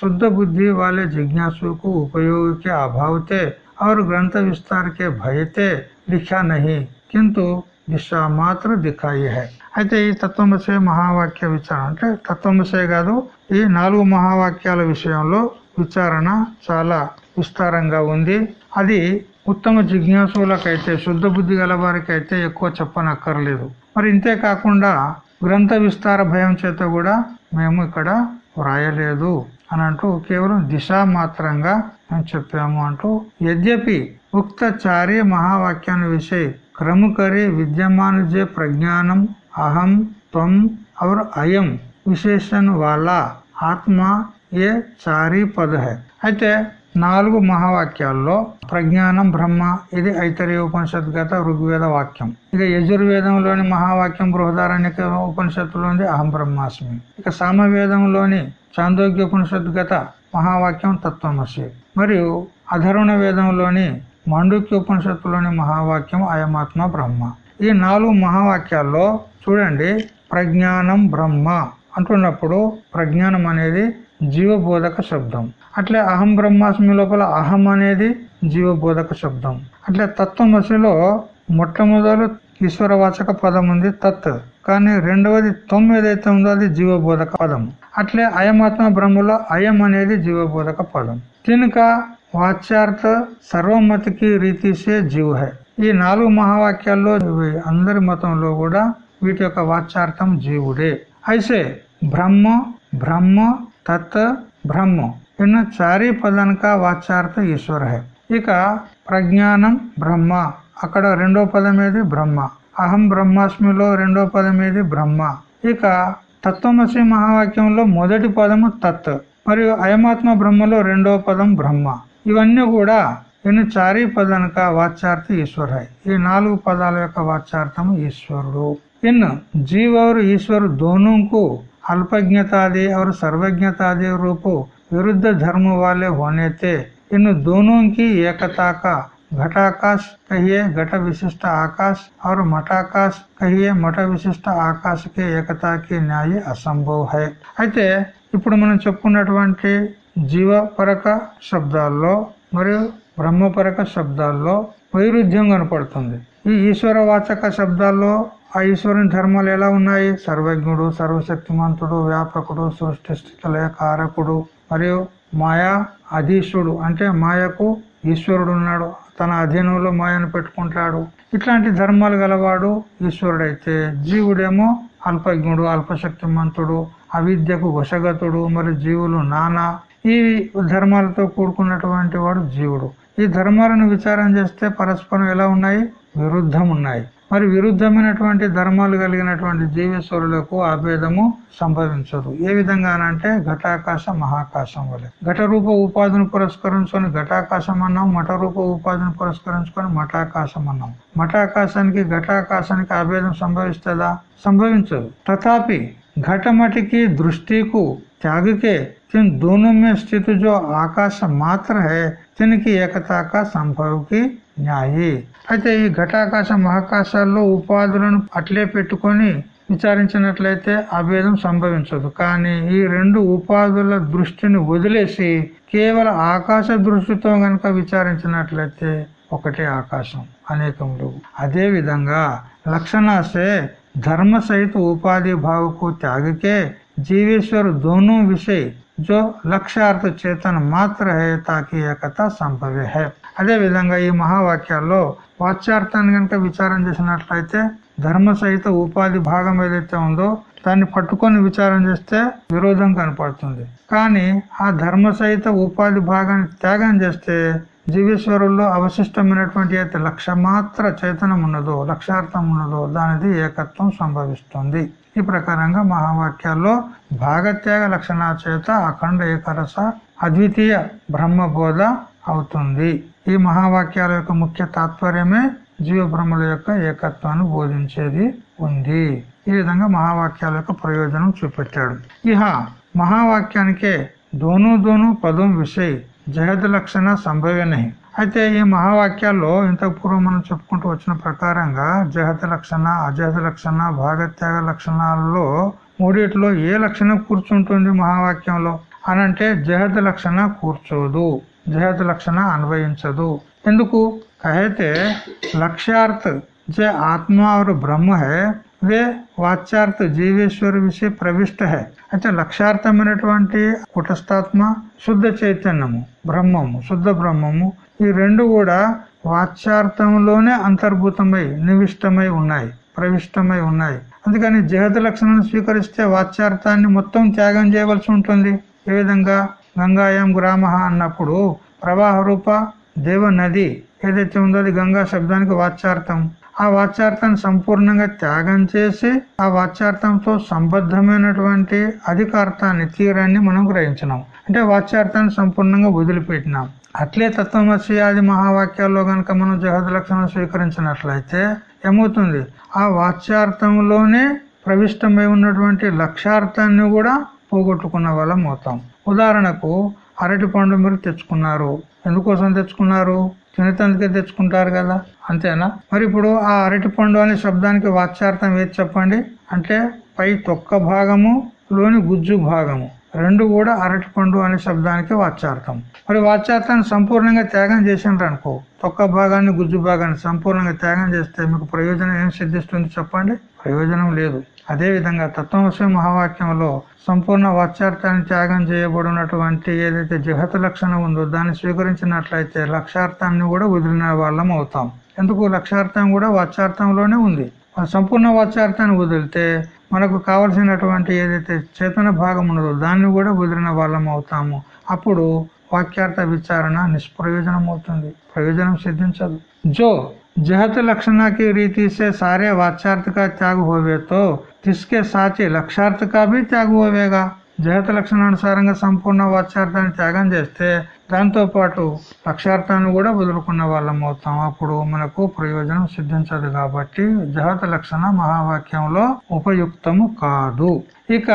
శుద్ధ బుద్ధి వాళ్ళ జిజ్ఞాసుకు ఉపయోగికే అభావతే और ग्रंथ विस्तार के भय थे लिखा नहीं किंतु దిశ మాత్ర దిఖాయి హై అయితే ఈ తత్వమసే మహావాక్య విచారణ అంటే తత్వమసే కాదు ఈ నాలుగు మహావాక్యాల విషయంలో విచారణ చాలా విస్తారంగా ఉంది అది ఉత్తమ జిజ్ఞాసులకైతే శుద్ధ బుద్ధి గల వారికి అయితే ఎక్కువ చెప్పనక్కర్లేదు మరి ఇంతే కాకుండా గ్రంథ విస్తార భయం చేత కూడా మేము ఇక్కడ వ్రాయలేదు అని అంటూ కేవలం దిశ మాత్రంగా అని చెప్పాము అంటూ యద్యపి ఉక్త చార్య మహావాక్యాన్ని విషయ క్రముకరి విద్యమానుజే ప్రజ్ఞానం అహం త్వం అవర్ అయం విశేషణ వాళ్ళ ఆత్మ ఏ చారీ పద అయితే నాలుగు మహావాక్యాల్లో ప్రజ్ఞానం బ్రహ్మ ఇది ఐతరీయ ఉపనిషత్ గత ఋగ్వేద వాక్యం. ఇక యజుర్వేదంలోని మహావాక్యం బృహదారణ్యక ఉపనిషత్తులోని అహం బ్రహ్మాస్మి. ఇక సామవేదంలోని చాందోగ్య ఉపనిషత్ గత మహావాక్యం తత్వమసి మరియు అధరుణ వేదంలోని మాండుక్య ఉపనిషత్తులోని మహావాక్యం అయమాత్మ బ్రహ్మ. ఈ నాలుగు మహావాక్యాల్లో చూడండి ప్రజ్ఞానం బ్రహ్మ అంటున్నప్పుడు ప్రజ్ఞానం అనేది జీవబోధక శబ్దం. అట్లే అహం బ్రహ్మాస్మి లోపల అహం అనేది జీవబోధక శబ్దం. అట్లే తత్వమసిలో మొట్టమొదలు ఈశ్వరవాచక పదం ఉంది తత్ కానీ రెండవది తొమ్మిది అయితే ఉందో అది జీవబోధక పదం. అట్లే అయమాత్మ బ్రహ్మలో అయం అనేది జీవబోధక పదం. తినుక వాచ్యార్థ సర్వమతికి రీతిసే జీవ హై ఈ నాలుగు మహావాక్యాల్లో అందరి మతంలో కూడా వీటి యొక్క వాచ్యార్థం జీవుడే. అయితే బ్రహ్మ బ్రహ్మ తత్ బ్రహ్మ ఇన్న చారీ పదానిక వాచ్యార్థ ఈశ్వర హై ఇక ప్రజ్ఞానం బ్రహ్మ. అక్కడ రెండో పదం ఏది? బ్రహ్మ. అహం బ్రహ్మాస్మిలో రెండో పదం ఏది? బ్రహ్మ. ఇక తత్వమసి మహావాక్యంలో మొదటి పదము తత్ మరియు అయమాత్మ బ్రహ్మలో రెండవ పదం బ్రహ్మ. ఇవన్నీ కూడా ఇన్ని చారీ పదనక వాచ్యార్థ ఈశ్వరాయ్. ఈ నాలుగు పదాల యొక్క వాచ్యార్థం ఈశ్వరుడు. ఇన్ జీవరు ఈశ్వరు ईश्वर అల్పజ్ఞతాది को సర్వజ్ఞతాది రూపు విరుద్ధ रूप వాళ్ళే హోనైతే ఇన్ను होने ఏకతాక घटाकाश कहिए घट विशिष्ट आकाश और मठाकाश कहिए मठ విశిష్ట ఆకాశ के एकता की न्याय असंभव है అయితే ఇప్పుడు మనం చెప్పుకున్నటువంటి జీవపరక శబ్దాల్లో మరియు బ్రహ్మపరక శబ్దాల్లో వైరుధ్యం కనపడుతుంది ఈ ఈశ్వర వాచక శబ్దాల్లో ఆ ఈశ్వరుని ధర్మాలు ఎలా ఉన్నాయి సర్వజ్ఞుడు సర్వశక్తిమంతుడు వ్యాపకుడు సృష్టి స్థితులయ కారకుడు మరియు మాయా అధీశుడు అంటే మాయకు ఈశ్వరుడు ఉన్నాడు తన అధీనంలో మాయను పెట్టుకుంటాడు. ఇట్లాంటి ధర్మాలు గలవాడు ఈశ్వరుడైతే. జీవుడేమో అల్పజ్ఞుడు అల్పశక్తిమంతుడు అవిద్యకు వశగతుడు మరి జీవులు నానా. ఈ ధర్మాలతో కూడుకున్నటువంటి వాడు జీవుడు. ఈ ధర్మాలను విచారం చేస్తే పరస్పరం ఎలా ఉన్నాయి? విరుద్ధం ఉన్నాయి మరి విరుద్ధమైనటువంటి ధర్మాలు కలిగినటువంటి జీవేశ్వరులకు ఆభేదము సంభవించదు ఏ విధంగానంటే ఘటాకాశ మహాకాశం వలె ఘట రూప ఉపాధిని పురస్కరించుకొని ఘటాకాశం అన్నాం మఠ రూప ఉపాధిని పురస్కరించుకొని మఠాకాశం అన్నాం మఠాకాశానికి ఘటాకాశానికి ఆభేదం సంభవిస్తుందా సంభవించదు తథాపి घटमट की दृष्टि को त्याग के जिन दोनों में स्थित जो आकाश मात्र है तिनकी ఏకతా కా సంభవకి న్యాయి అయితే ఈ ఘటాకాశ మహాకాశాల్లో ఉపాధులను అట్లే పెట్టుకొని విచారించినట్లయితే అభేదం సంభవించదు కానీ ఈ రెండు ఉపాధుల దృష్టిని వదిలేసి కేవలం ఆకాశ దృష్టితో గనక విచారించినట్లయితే ఒకటే ఆకాశం అనేకములు అదే విధంగా లక్షణాసే धर्म सहित उपाधि भाव को त्याग के जीवेश्वर दोनों विषय जो లక్ష్యార్థ చేతన మాత్ర హే తాకి ఏకత సంభవే హే అదే విధంగా ఈ మహావాక్యాల్లో వాచ్యార్థాన్ని కనుక విచారం చేసినట్లయితే ధర్మ సహిత ఉపాధి భాగం ఏదైతే ఉందో దాన్ని పట్టుకొని విచారం చేస్తే విరోధం కనపడుతుంది. కానీ ఆ ధర్మ సహిత ఉపాధి భాగాన్ని త్యాగం చేస్తే జీవేశ్వరుల్లో అవశిష్టమైనటువంటి అయితే లక్ష మాత్ర చైతన్యం ఉన్నదో లక్ష్యార్థం ఉన్నదో దానిది ఏకత్వం సంభవిస్తుంది. ఈ ప్రకారంగా మహావాక్యాల్లో భాగత్యాగ లక్షణ చేత అఖండ ఏకరస అద్వితీయ బ్రహ్మబోధ అవుతుంది. ఈ మహావాక్యాల యొక్క ముఖ్య తాత్పర్యమే జీవ బ్రహ్మల యొక్క ఏకత్వాన్ని బోధించేది ఉంది. ఈ విధంగా మహావాక్యాల యొక్క ప్రయోజనం చూపెట్టాడు. ఇహ మహావాక్యానికే దోను దోను పదం విషయ జహద్ లక్షణ సంభవే అయితే ఈ మహావాక్యాల్లో ఇంతకు పూర్వం మనం చెప్పుకుంటూ వచ్చిన ప్రకారంగా జహత లక్షణ అజహత లక్షణ భాగత్యాగ లక్షణాలలో మూడిట్లో ఏ లక్షణం కూర్చుంటుంది మహావాక్యంలో? అనంటే జహత లక్షణ కూర్చోదు. జహత లక్షణ అన్వయించదు ఎందుకు కహతే లక్ష్యార్థ जे आत्मा और ब्रह्म है वे వాచ్యార్థ జీవేశ్వర విషయ ప్రవిష్ట హే అయితే లక్ష్యార్థమైనటువంటి కుటస్థాత్మ శుద్ధ చైతన్యము బ్రహ్మము శుద్ధ బ్రహ్మము ఈ రెండు కూడా వాచ్యార్థంలోనే అంతర్భూతమై నివిష్టమై ఉన్నాయి ప్రవిష్టమై ఉన్నాయి అందుకని జగత లక్షణాన్ని స్వీకరిస్తే వాచ్యార్థాన్ని మొత్తం త్యాగం చేయవలసి ఉంటుంది ఏ విధంగా గంగాయం గ్రామ అన్నప్పుడు ప్రవాహ రూప దేవ నది ఏదైతే ఉందో అది గంగా శబ్దానికి వాచ్యార్థం. ఆ వాచ్యార్థాన్ని సంపూర్ణంగా త్యాగం చేసి ఆ వాచ్యార్థంతో సంబద్ధమైనటువంటి అధికార్థాన్ని తీరాన్ని మనం గ్రహించినాం. అంటే వాచ్యార్థాన్ని సంపూర్ణంగా వదిలిపెట్టినాం. అట్లే తత్వమసి ఆది మహావాక్యాల్లో గనక మనం జగద్ లక్షణం స్వీకరించినట్లయితే ఏమవుతుంది? ఆ వాచ్యార్థంలోనే ప్రవిష్టమై ఉన్నటువంటి లక్ష్యార్థాన్ని కూడా పోగొట్టుకున్న వాళ్ళం అవుతాం. ఉదాహరణకు అరటి పండు మీరు తెచ్చుకున్నారు. ఎందుకోసం తెచ్చుకున్నారు? తినతందుకే తెచ్చుకుంటారు కదా. అంతేనా? మరి ఇప్పుడు ఆ అరటి పండు అనే శబ్దానికి వాచ్యార్థం ఏది చెప్పండి? అంటే పై తొక్క భాగము లోని గుజ్జు భాగము. రెండు కూడా అరటి పండు అనే శబ్దానికి వాచ్యార్థం. మరి వాచ్యార్థాన్ని సంపూర్ణంగా త్యాగం చేసిండ్రు అనుకో. తొక్క భాగాన్ని గుజ్జు భాగాన్ని సంపూర్ణంగా త్యాగం చేస్తే మీకు ప్రయోజనం ఏం సిద్ధిస్తుంది చెప్పండి? ప్రయోజనం లేదు. అదేవిధంగా విధంగా మహావాక్యంలో సంపూర్ణ వాచ్యార్థాన్ని త్యాగం చేయబడినటువంటి ఏదైతే జగత లక్షణం ఉందో దాన్ని స్వీకరించినట్లయితే లక్ష్యార్థాన్ని కూడా వదిలిన వాళ్ళం అవుతాం. ఎందుకు లక్ష్యార్థం కూడా వాచ్యార్థంలోనే ఉంది? సంపూర్ణ వాచ్యార్థాన్ని వదిలితే మనకు కావలసినటువంటి ఏదైతే చేతన భాగం ఉన్నదో దాన్ని కూడా వదిలిన వాళ్ళం అవుతాము. అప్పుడు వాక్యార్థ విచారణ నిష్ప్రయోజనం అవుతుంది ప్రయోజనం సిద్ధించదు. జో जहत लक्षण की रीति से सारे वाच्यार्थ का त्याग होवे तो जिसके साचे लक्ष्यार्थ का भी त्याग होवेगा జగత లక్షణానుసారంగా సంపూర్ణ వాచ్యార్థాన్ని త్యాగం చేస్తే దాంతో పాటు లక్ష్యార్థాన్ని కూడా వదులుకున్న వాళ్ళం అవుతాం అప్పుడు మనకు ప్రయోజనం సిద్ధించదు కాబట్టి జగత లక్షణ మహావాక్యంలో ఉపయుక్తము కాదు ఇక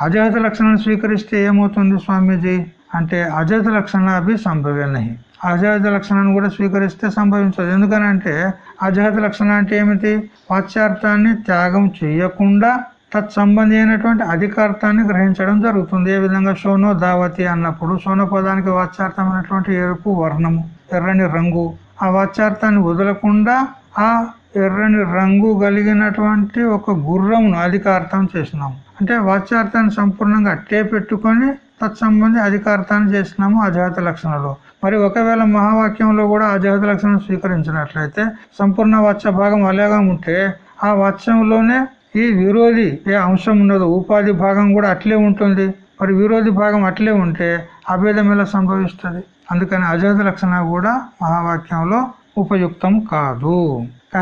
అజహత లక్షణాన్ని స్వీకరిస్తే ఏమవుతుంది స్వామీజీ అంటే అజహత లక్షణ అవి సంభవే నహి అజాత లక్షణాన్ని కూడా స్వీకరిస్తే సంభవించదు. ఎందుకనంటే అజాత లక్షణ అంటే ఏమిటి? వాచ్యార్థాన్ని త్యాగం చేయకుండా తత్సంబంధి అయినటువంటి అధికార్థాన్ని గ్రహించడం జరుగుతుంది. ఏ విధంగా? సోనో దావతి అన్నప్పుడు సోన పదానికి వాచ్యార్థమైనటువంటి ఎరుపు వర్ణము ఎర్రని రంగు. ఆ వాచ్యార్థాన్ని వదలకుండా ఆ ఎర్రని రంగు కలిగినటువంటి ఒక గుర్రమును అధికార్థం చేసినాము అంటే వాచ్యార్థాన్ని సంపూర్ణంగా అట్టే పెట్టుకొని తత్సంబంధి అధికారతాన్ని చేసినాము అజాత లక్షణలో. మరి ఒకవేళ మహావాక్యంలో కూడా అజాత లక్షణం స్వీకరించినట్లయితే సంపూర్ణ వాచ్య భాగం అలాగా ఉంటే ఆ వాచ్యంలోనే ఈ విరోధి ఏ అంశం ఉండదు ఉపాధి భాగం కూడా అట్లే ఉంటుంది. మరి విరోధి భాగం అట్లే ఉంటే అభేదం ఎలా సంభవిస్తుంది? అందుకని అజాత లక్షణ కూడా మహావాక్యంలో ఉపయుక్తం కాదు.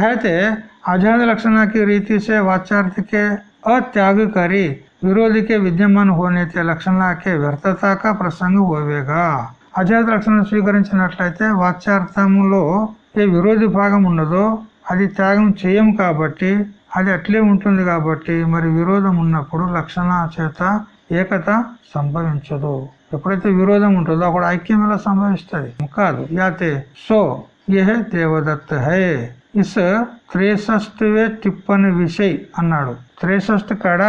అయితే అజాత లక్షణకి రీతిసే వాచ్యార్థికే అత్యాగకరి वाच्यार्थ के अत्याग करी विरोधी के विद्यमान होने के लक्षणा के व्यर्थता का प्रसंग होवेगा అజాత లక్షణం స్వీకరించినట్లయితే వాచ్యార్థంలో ఏ విరోధి భాగం ఉన్నదో అది త్యాగం చేయం కాబట్టి అది అట్లే ఉంటుంది కాబట్టి మరి విరోధం ఉన్నప్పుడు లక్షణ చేత ఏకత సంభవించదు ఎప్పుడైతే విరోధం ఉంటుందో అప్పుడు ఐక్యం ఎలా సంభవిస్తుంది కాదు యాతే సో యహ దేవదత్త హై ఇస్ త్రేసష్టివే టిప్పని విషయ్ అన్నాడు త్రేసష్టి కాడ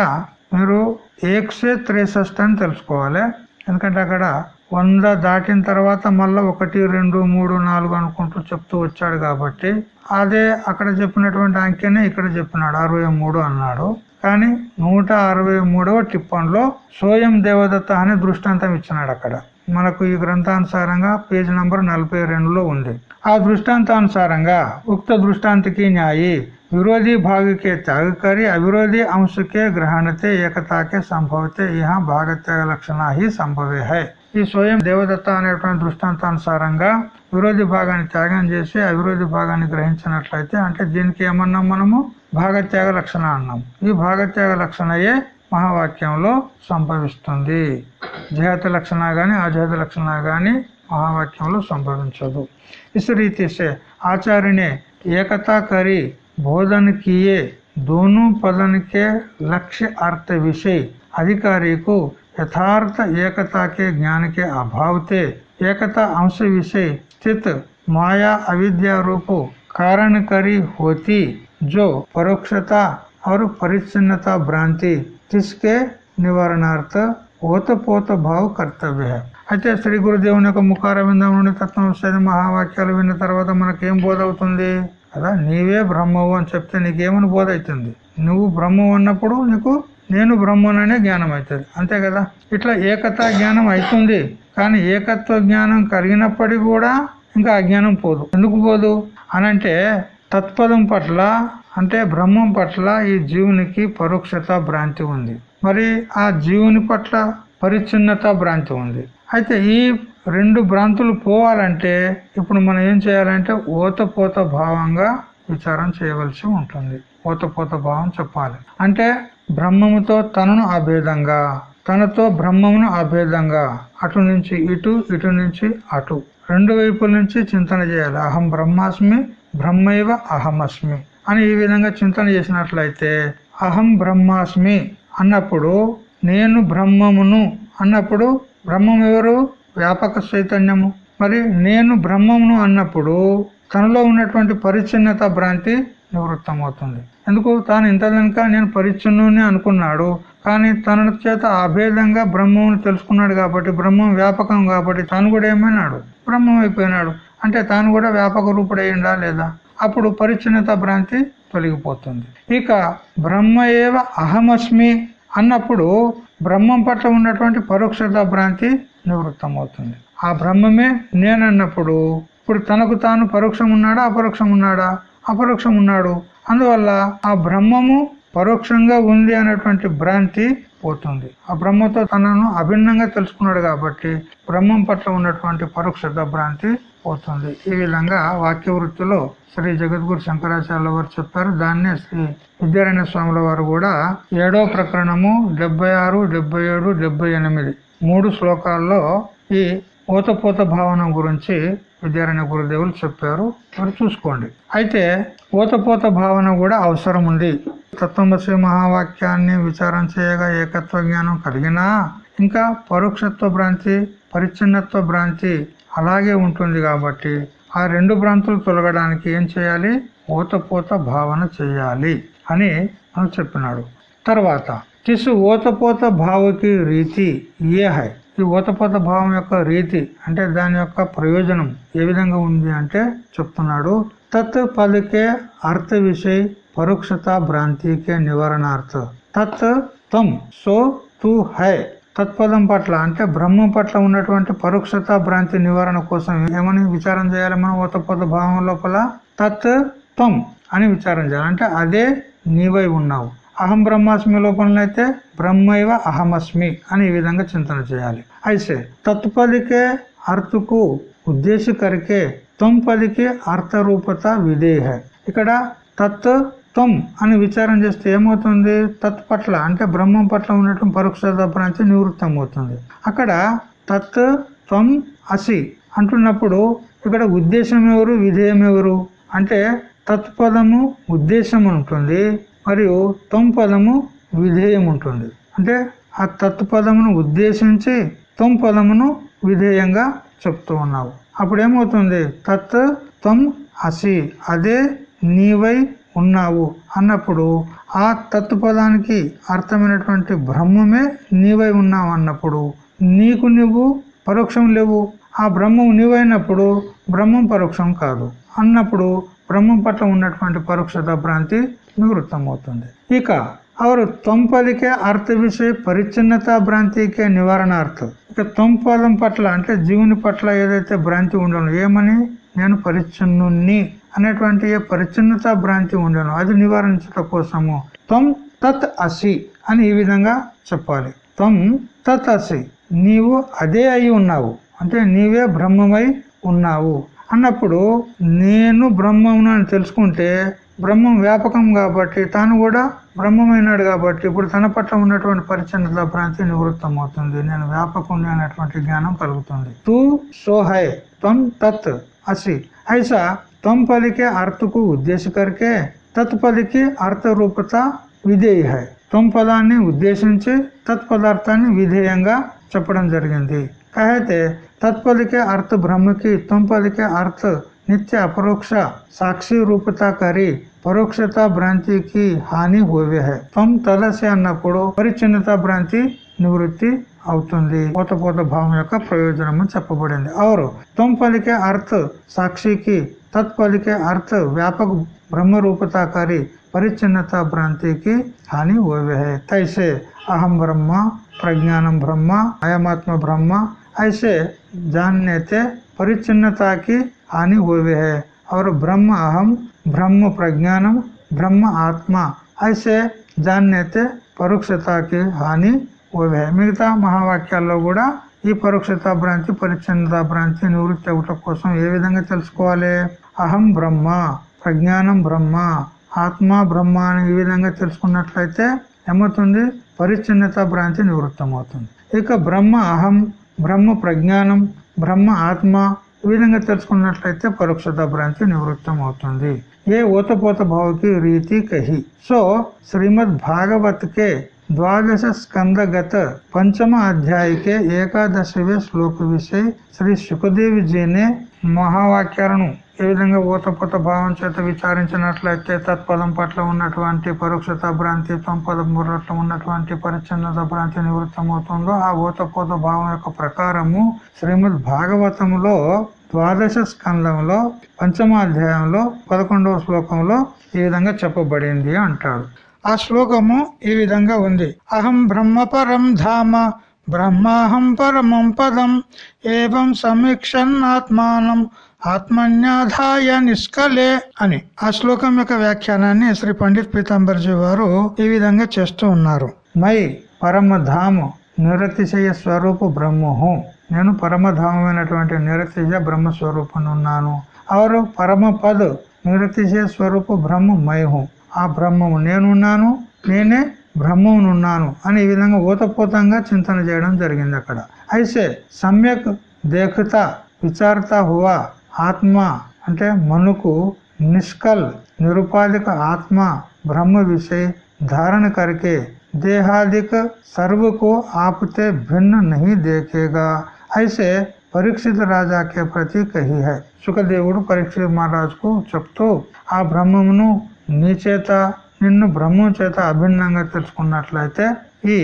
మీరు ఏక్సే త్రేసష్టి అని తెలుసుకోవాలి. ఎందుకంటే అక్కడ వంద దాటిన తర్వాత మళ్ళా ఒకటి రెండు మూడు నాలుగు అనుకుంటూ చెప్తూ వచ్చాడు కాబట్టి అదే అక్కడ చెప్పినటువంటి అంకెనే ఇక్కడ చెప్పినాడు. అరవై మూడు అన్నాడు. కానీ నూట అరవై మూడవ టిప్పన్లో సోయం దేవదత్త అనే దృష్టాంతం ఇచ్చినాడు అక్కడ. మనకు ఈ గ్రంథానుసారంగా పేజ్ నంబర్ నలభై రెండులో ఉంది. ఆ దృష్టాంతానుసారంగా ఉక్త ದೃಷ್ಟಾಂತಕಿ న్యాయి. విరోధి భాగకే త్యాగకరి అవిరోధి అంశకే గ్రహణతే ఏకతాకే సంభవతే. ಸಂಭವತೆ భాగత్యాగ ಭಾಗತ್ಯಾಗ లక్షణ హి సంభవే హై ఈ స్వయం దేవదత్త అనేటువంటి దృష్టాంతానుసారంగా విరోధి భాగాన్ని త్యాగం చేసి అవిరోధి భాగాన్ని గ్రహించినట్లయితే అంటే దీనికి ఏమన్నాం మనము? భాగత్యాగ లక్షణ అన్నాం. ఈ భాగత్యాగ లక్షణయే మహావాక్యంలో సంభవిస్తుంది. జహత లక్షణ గాని అజహత లక్షణ గాని महावाक्यू संभावित इस रीति से आचार्य ने एकता करी बोधन किए दोनों पदन के लक्ष्य अर्थ विषय अधिकारी को यथार्थ एकता के ज्ञान के अभाव थे एकता अंश विषय स्थित माया अविद्या रूपो कारण करी होती, जो परोक्षता और परिच्छिन्नता भ्रांति जिसके निवारणार्थ ओतपोत भाव कर्तव्य है। అయితే శ్రీ గురుదేవుని యొక్క ముఖార నుండి తత్వం వస్తుంది మహావాక్యాలు విన్న తర్వాత మనకేం బోధ అవుతుంది కదా నీవే బ్రహ్మవు అని చెప్తే నీకేమని బోధ అవుతుంది నువ్వు బ్రహ్మవు అన్నప్పుడు నీకు నేను బ్రహ్మననే జ్ఞానం అవుతుంది అంతే కదా? ఇట్లా ఏకతా జ్ఞానం అవుతుంది. కానీ ఏకత్వ జ్ఞానం కలిగినప్పటికీ కూడా ఇంకా అజ్ఞానం పోదు. ఎందుకు పోదు? అనంటే తత్పదం పట్ల అంటే బ్రహ్మం పట్ల ఈ జీవునికి పరోక్షత భ్రాంతి ఉంది. మరి ఆ జీవుని పట్ల పరిచ్ఛిన్నత భ్రాంతి ఉంది. అయితే ఈ రెండు భ్రాంతులు పోవాలంటే ఇప్పుడు మనం ఏం చేయాలంటే ఓతపోత భావంగా విచారం చేయవలసి ఉంటుంది. ఓతపోత భావం చెప్పాలి. అంటే బ్రహ్మముతో తనను అభేదంగా తనతో బ్రహ్మమును అభేదంగా అటు నుంచి ఇటు ఇటు నుంచి అటు. రెండు వైపుల నుంచి చింతన చేయాలి. అహం బ్రహ్మాస్మి బ్రహ్మైవ అహమస్మి అని ఈ విధంగా చింతన చేసినట్లయితే అహం బ్రహ్మాస్మి అన్నప్పుడు నేను బ్రహ్మమును అన్నప్పుడు బ్రహ్మం ఎవరు? వ్యాపక చైతన్యము. మరి నేను బ్రహ్మమును అన్నప్పుడు తనలో ఉన్నటువంటి పరిచ్ఛిన్నత భ్రాంతి నివృత్తమవుతుంది. ఎందుకు? తాను ఇంత కనుక నేను పరిచ్ఛిన్నుని అనుకున్నాడు. కానీ తన చేత అభేదంగా బ్రహ్మమును తెలుసుకున్నాడు కాబట్టి బ్రహ్మం వ్యాపకం కాబట్టి తాను కూడా ఏమైనాడు? బ్రహ్మం అయిపోయినాడు. అంటే తాను కూడా వ్యాపక రూపుడయ్యిందా లేదా? అప్పుడు పరిచ్ఛిన్నత భ్రాంతి తొలగిపోతుంది. ఇక బ్రహ్మ ఏవ అహమస్మి అన్నప్పుడు బ్రహ్మం పట్ల ఉన్నటువంటి పరోక్షత భ్రాంతి నివృత్తమవుతుంది. ఆ బ్రహ్మమే నేనన్నప్పుడు ఇప్పుడు తనకు తాను పరోక్షం ఉన్నాడా అపరోక్షం ఉన్నాడా అపరోక్షం ఉన్నాడు అందువల్ల ఆ బ్రహ్మము పరోక్షంగా ఉంది అనేటువంటి భ్రాంతి పోతుంది. ఆ బ్రహ్మతో తనను అభిన్నంగా తెలుసుకున్నాడు కాబట్టి బ్రహ్మం పట్ల ఉన్నటువంటి పరోక్షత భ్రాంతి పోతుంది. ఈ విధంగా వాక్య వృత్తిలో శ్రీ జగద్గురు శంకరాచార్యుల వారు చెప్పారు. దాన్నే శ్రీ విద్యారాయణ స్వాముల వారు కూడా ఏడో ప్రకరణము డెబ్బై ఆరు డెబ్బై ఏడు డెబ్బై ఎనిమిది మూడు శ్లోకాల్లో ఈ ఓతపోత భావన గురించి విద్యారాయణ గురుదేవులు చెప్పారు. మరి చూసుకోండి. అయితే ఓతపోత భావన కూడా అవసరం ఉంది. తత్వమసి మహావాక్యాన్ని విచారం చేయగా ఏకత్వ జ్ఞానం కలిగినా ఇంకా పరోక్షత్వ భ్రాంతి పరిచ్ఛిన్నత్వ భ్రాంతి అలాగే ఉంటుంది కాబట్టి ఆ రెండు భ్రాంతులు తొలగడానికి ఏం చేయాలి? ఓతపోత భావన చేయాలి అని మనకు చెప్పినాడు. తర్వాత తిసు ఓతపోత భావకి రీతి ఏ హై? ఈ ఓతపోత భావం యొక్క రీతి అంటే దాని యొక్క ప్రయోజనం ఏ విధంగా ఉంది అంటే చెప్తున్నాడు తత్ పదకే అర్థ విషయ పరోక్షత భ్రాంతికే నివారణార్థ. తత్ తం సో తు హై. తత్పదం పట్ల అంటే బ్రహ్మం పట్ల ఉన్నటువంటి పరోక్షత భ్రాంతి నివారణ కోసం ఏమని విచారం చేయాలి మనం? ఓతపోత భావం లోపల తత్ త్వం అని విచారం చేయాలి. అంటే అదే నీవై ఉన్నావు. అహం బ్రహ్మాస్మి లోపల అయితే బ్రహ్మైవ అహమస్మి అని ఈ విధంగా చింతన చేయాలి. అయితే తత్పదికే అర్థకు ఉద్దేశ కరికే పదికి అర్థరూపత విధేయ ఇక్కడ తత్ త్వం అని విచారం చేస్తే ఏమవుతుంది? తత్ పట్ల అంటే బ్రహ్మం పట్ల ఉన్నటువంటి పరోక్ష నుంచి నివృత్తం అవుతుంది అక్కడ తత్ త్వం అసి అంటున్నప్పుడు ఇక్కడ ఉద్దేశం ఎవరు? విధేయం ఎవరు? అంటే తత్పదము ఉద్దేశం ఉంటుంది మరియు త్వం పదము విధేయం ఉంటుంది. అంటే ఆ తత్పదమును ఉద్దేశించి త్వం పదమును విధేయంగా చెప్తూ ఉన్నావు. అప్పుడు ఏమవుతుంది తత్ త్వం అసి అదే నీవై ఉన్నావు అన్నప్పుడు ఆ తత్వపదానికి అర్థమైనటువంటి బ్రహ్మమే నీవై ఉన్నావు అన్నప్పుడు నీకు నువ్వు పరోక్షం లేవు ఆ బ్రహ్మం నీవైనప్పుడు బ్రహ్మం పరోక్షం కాదు అన్నప్పుడు బ్రహ్మం పట్ల ఉన్నటువంటి పరోక్షత భ్రాంతి నివృత్తమవుతుంది ఇక ಅವರು తొంపదికే అర్థ విషయ పరిచ్ఛిన్నత భ్రాంతికే నివారణార్థ ఇక తొంపదం పట్ల అంటే జీవుని పట్ల ఏదైతే భ్రాంతి ఉండను ఏమని నేను పరిచ్ఛిన్నుని అనేటువంటి ఏ పరిచ్ఛిన్నత భ్రాంతి ఉండను. అది నివారించట కోసము. త్వం తత్ అసి అని ఈ విధంగా చెప్పాలి. త్వం తత్ అసి. నీవు అదే అయి ఉన్నావు. అంటే నీవే బ్రహ్మమై ఉన్నావు. అన్నప్పుడు నేను బ్రహ్మమును అని తెలుసుకుంటే బ్రహ్మం వ్యాపకం కాబట్టి తాను కూడా బ్రహ్మమైనాడు కాబట్టి ఇప్పుడు తన పట్ల ఉన్నటువంటి పరిచ్ఛిన్నత భ్రాంతి నివృత్తం అవుతుంది నేను వ్యాపకుని అనేటువంటి జ్ఞానం కలుగుతుంది. తూ సోహై. త్వం తత్ అసి. ఐసా త్వం పలికే అర్థకు ఉద్దేశ కరికే తత్ పలికి అర్థ రూపత విధేయ హై త్వం పదాన్ని ఉద్దేశించి తత్పదార్థాన్ని విధేయంగా చెప్పడం జరిగింది कहते तत्पद के अर्थ ब्रह्म की तुम पद के अर्थ नित्य अपरोक्ष साक्षी रूपता करी పరోక్షత భ్రాంతికి హాని హోవే హై త్వం తలసి అన్నప్పుడు పరిచ్ఛిన్నత భ్రాంతి నివృత్తి అవుతుంది పోత పోత భావం యొక్క ప్రయోజనము చెప్పబడింది అవరు త్వం పలికే అర్థ సాక్షికి तत्पद के अर्थ व्यापक ब्रह्म रूपताकारी परिचन्नता भ्रांति की हानि हुए है। तैसे अहम ब्रह्म, प्रज्ञान ब्रह्म अयमात्म ब्रह्म, ऐसे जानने ते परिचन्नता की हानि हुए है। और ब्रह्म अहम ब्रह्म प्रज्ञानम ब्रह्म आत्मा, ऐसे जानने ते परोक्षता की हानि हुए है। मिगता महावाक्यालो गुड़ा ఈ పరోక్షత భ్రాంతి పరిచ్ఛిన్నత భ్రాంతి నివృత్తి అవటం కోసం ఏ విధంగా తెలుసుకోవాలి? అహం బ్రహ్మ ప్రజ్ఞానం బ్రహ్మ ఆత్మ బ్రహ్మ అని ఈ విధంగా తెలుసుకున్నట్లయితే ఏమవుతుంది? పరిచ్ఛిన్నత భ్రాంతి నివృత్తం అవుతుంది ఇక బ్రహ్మ అహం బ్రహ్మ ప్రజ్ఞానం బ్రహ్మ ఆత్మ ఈ విధంగా తెలుసుకున్నట్లయితే పరోక్షత భ్రాంతి నివృత్తం అవుతుంది ఏ ఓతపోత భావకి రీతి కహి. సో శ్రీమద్ భాగవత్ కే ద్వాదశ స్కందగత పంచమ అధ్యాయకే के శ్లోక విషయ శ్రీ సుఖదేవి జీనే మహావాక్యాలను ఏ విధంగా ఊతపోత భావం చేత విచారించినట్లయితే తత్పదం పట్ల ఉన్నటువంటి పరోక్షత భ్రాంతి త్వంపదం పట్ల ఉన్నటువంటి పరిచ్ఛిన్నత భ్రాంతి నివృత్తమవుతుందో ఆ ఊతపోత భావం యొక్క ప్రకారము శ్రీమద్ భాగవతంలో ద్వాదశ స్కందంలో పంచమాధ్యాయంలో పదకొండవ శ్లోకంలో ఈ విధంగా చెప్పబడింది అంటాడు ఆ శ్లోకము ఈ విధంగా ఉంది. అహం బ్రహ్మ పరం ధామ బ్రహ్మాహం పరమం పదం ఏం సమీక్షన్ ఆత్మానం ఆత్మన్యాధాయ నిష్కలే అని. ఆ శ్లోకం యొక్క వ్యాఖ్యానాన్ని శ్రీ పండిత్ పీతాంబర్జీ వారు ఈ విధంగా చేస్తూ ఉన్నారు. మై పరమధాము నిరతిశయ స్వరూపు బ్రహ్మహు. నేను పరమధామైనటువంటి నిరతిశయ బ్రహ్మస్వరూపను ఉన్నాను. అవరు పరమ పద్ నిరతిశయ స్వరూపు బ్రహ్మ మైహు ఆ బ్రహ్మము నేనున్నాను నేనే బ్రహ్మమునున్నాను అని ఈ విధంగా ఊతపోతంగా చింతన చేయడం జరిగింది అక్కడ అయితే సమ్యక్ దేఖత విచారత హువా ఆత్మ అంటే మనుకు నిష్కల్ నిరుపాధిక ఆత్మ బ్రహ్మ విషయ धारण करके देहादिक सर्व को आपते भिन्न नहीं देखेगा ऐसे పరీక్షిత రాజా కే ప్రతి కహి హై సుఖదేవుడు పరీక్షిత మహారాజుకు చెప్తూ ఆ బ్రహ్మమును నీ చేత నిన్ను బ్రహ్మం చేత అభిన్నంగా తెలుసుకున్నట్లయితే ఈ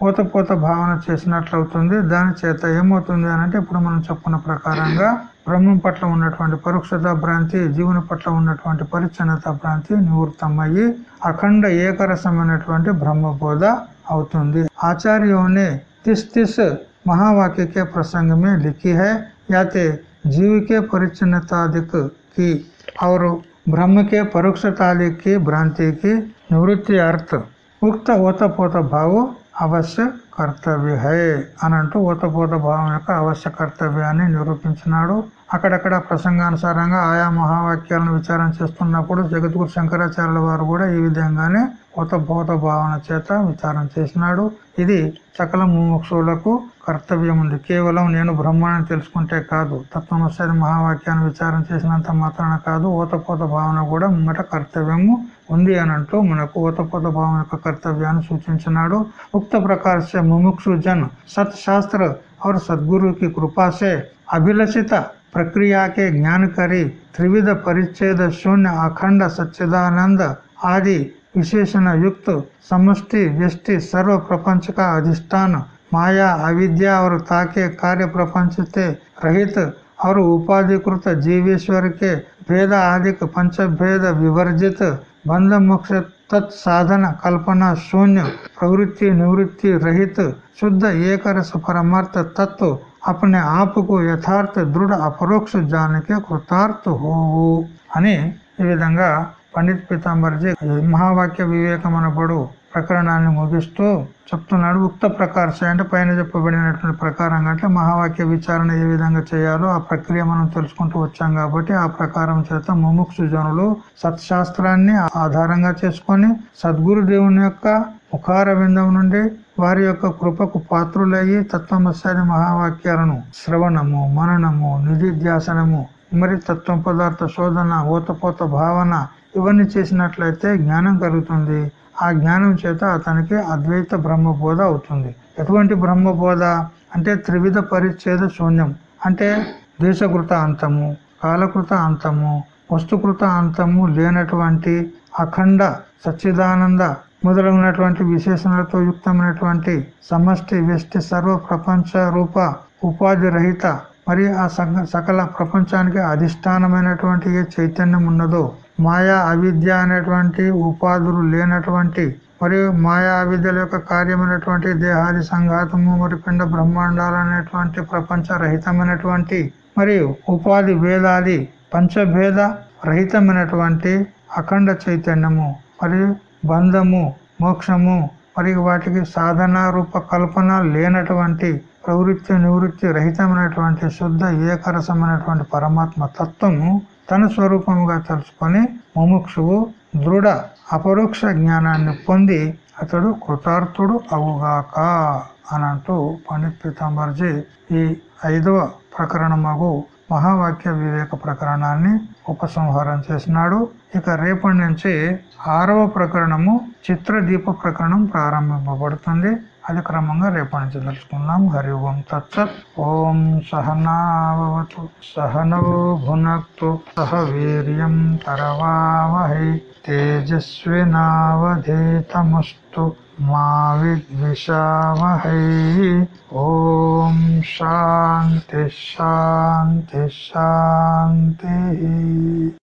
పోత భావన చేసినట్లవుతుంది దాని చేత ఏమవుతుంది అని అంటే ఇప్పుడు మనం చెప్పుకున్న ప్రకారంగా బ్రహ్మం పట్ల ఉన్నటువంటి పరోక్షత భ్రాంతి జీవుని పట్ల ఉన్నటువంటి పరిచ్ఛన్నత భ్రాంతి నివృత్తమయ్యి అఖండ ఏకరసమైనటువంటి బ్రహ్మబోధ అవుతుంది ఆచార్యోనే తిస్ తిస్ महावाक्य के प्रसंग में लिखी है याते जीव के परिचिनतादिक की और ब्रह्म के परोक्ष ताले के भ्रांति की निवृत्ति अर्थ उक्त ओतपोत भाव अवश्य కర్తవ్య హై అని అంటూ ఓతపోత భావం యొక్క అవశ్య కర్తవ్యాన్ని నిరూపించినాడు. అక్కడక్కడ ప్రసంగానుసారంగా ఆయా మహావాక్యాలను విచారం చేస్తున్నప్పుడు జగద్గురు శంకరాచార్యుల వారు కూడా ఈ విధంగానే ఓతపోత భావన చేత విచారం చేసినాడు. ఇది సకల ముముక్షులకు కర్తవ్యం ఉంది కేవలం నేను బ్రహ్మాన్ని తెలుసుకుంటే కాదు తత్వమశారి మహావాక్యాన్ని విచారం చేసినంత మాత్రాన కాదు ఓతపోత భావన కూడా ముంగట కర్తవ్యము. ఉంది అని అంటూ మనకు ఓతపోత భావం యొక్క కర్తవ్యాన్ని సూచించినాడు ఉక్త ప్రకార से मुमुक्षु जन सतशास्त्र और सदगुरु की कृपा से अभिलषित प्रक्रिया के ज्ञान करी त्रिविध परिच्छेद शून्य अखंड सच्चिदानंद आदि विशेषण युक्त समष्टि व्यष्टि सर्व प्रपंच का अधिष्ठान माया अविद्या और ताके कार्य प्रपंच से रहित और उपाधिकृत जीवेश्वर के भेद आदि पंच भेद विवर्जित बंध मोक्ष तत्साधन कल्पना शून्य प्रवृत्ति निवृत्ति रहित शुद्ध एक रस परमार्थ तत्व अपने आप को యథార్థ దృఢ అపరోక్ష జానకే కృతార్థ హోవు అని ఈ విధంగా పండిత్ పీతాంబర్జీ మహావాక్య వివేకం అనబడు ప్రకరణాన్ని ముగిస్తూ చెప్తున్నాడు. ఉక్త ప్రకాశ అంటే పైన చెప్పబడినటువంటి ప్రకారంగా అంటే మహావాక్య విచారణ ఏ విధంగా చేయాలో ఆ ప్రక్రియ మనం తెలుసుకుంటూ వచ్చాం కాబట్టి ఆ ప్రకారం చేత ముముక్షు జనులు సత్శాస్త్రాన్ని ఆధారంగా చేసుకొని సద్గురు దేవుని యొక్క ముఖార విందం నుండి వారి యొక్క కృపకు పాత్రులయ్యి తత్వమస్యాది మహావాక్యాలను శ్రవణము మననము నిధిధ్యాసనము మరి తత్వం పదార్థ శోధన ఓతపోత భావన ఇవన్నీ చేసినట్లయితే జ్ఞానం కలుగుతుంది. ఆ జ్ఞానం చేత అతనికి అద్వైత బ్రహ్మబోధ అవుతుంది. ఎటువంటి బ్రహ్మబోధ? అంటే త్రివిధ పరిచ్ఛేద శూన్యం. అంటే దేశకృత అంతము కాలకృత అంతము వస్తుకృత అంతము లేనటువంటి అఖండ సచ్చిదానంద మొదలైనటువంటి విశేషణలతో యుక్తమైనటువంటి సమష్టి వ్యష్టి సర్వ ప్రపంచ రూప ఉపాధి రహిత మరి ఆ సకల ప్రపంచానికి అధిష్టానమైనటువంటి ఏ చైతన్యం ఉన్నదో మాయా అవిద్య అనేటువంటి ఉపాధులు లేనటువంటి మరియు మాయా అవిద్యల యొక్క కార్యమైనటువంటి దేహాది సంఘాతము మరి పిండ బ్రహ్మాండాలు అనేటువంటి ప్రపంచ రహితమైనటువంటి మరియు ఉపాధి భేదాది పంచభేద రహితమైనటువంటి అఖండ చైతన్యము మరియు బంధము మోక్షము మరియు వాటికి సాధన రూప కల్పన లేనటువంటి ప్రవృత్తి నివృత్తి రహితమైనటువంటి శుద్ధ ఏకరసమైనటువంటి పరమాత్మ తత్వము తన స్వరూపముగా తలుచుకొని ముముక్షువు దృఢ అపరోక్ష జ్ఞానాన్ని పొంది అతడు కృతార్థుడు అవుగాక అని అంటూ పండిత్ పీతాంబర్జీ ఈ ఐదవ ప్రకరణమగు మహావాక్య వివేక ప్రకరణాన్ని ఉపసంహారం చేసినాడు. ఇక రేపటి నుంచి ఆరవ ప్రకరణము చిత్రదీప ప్రకరణం ప్రారంభింపబడుతుంది. అది క్రమంగా రేపటి నుంచి తెలుసుకుందాం హరి ఓం తత్సత్ ఓం సహనావతు సహనో భునక్తు సహ వీర్యం తరవావహై తేజస్వినావధీతమస్తు మా విద్విషావహై ఓం శాంతి శాంతి శాంతి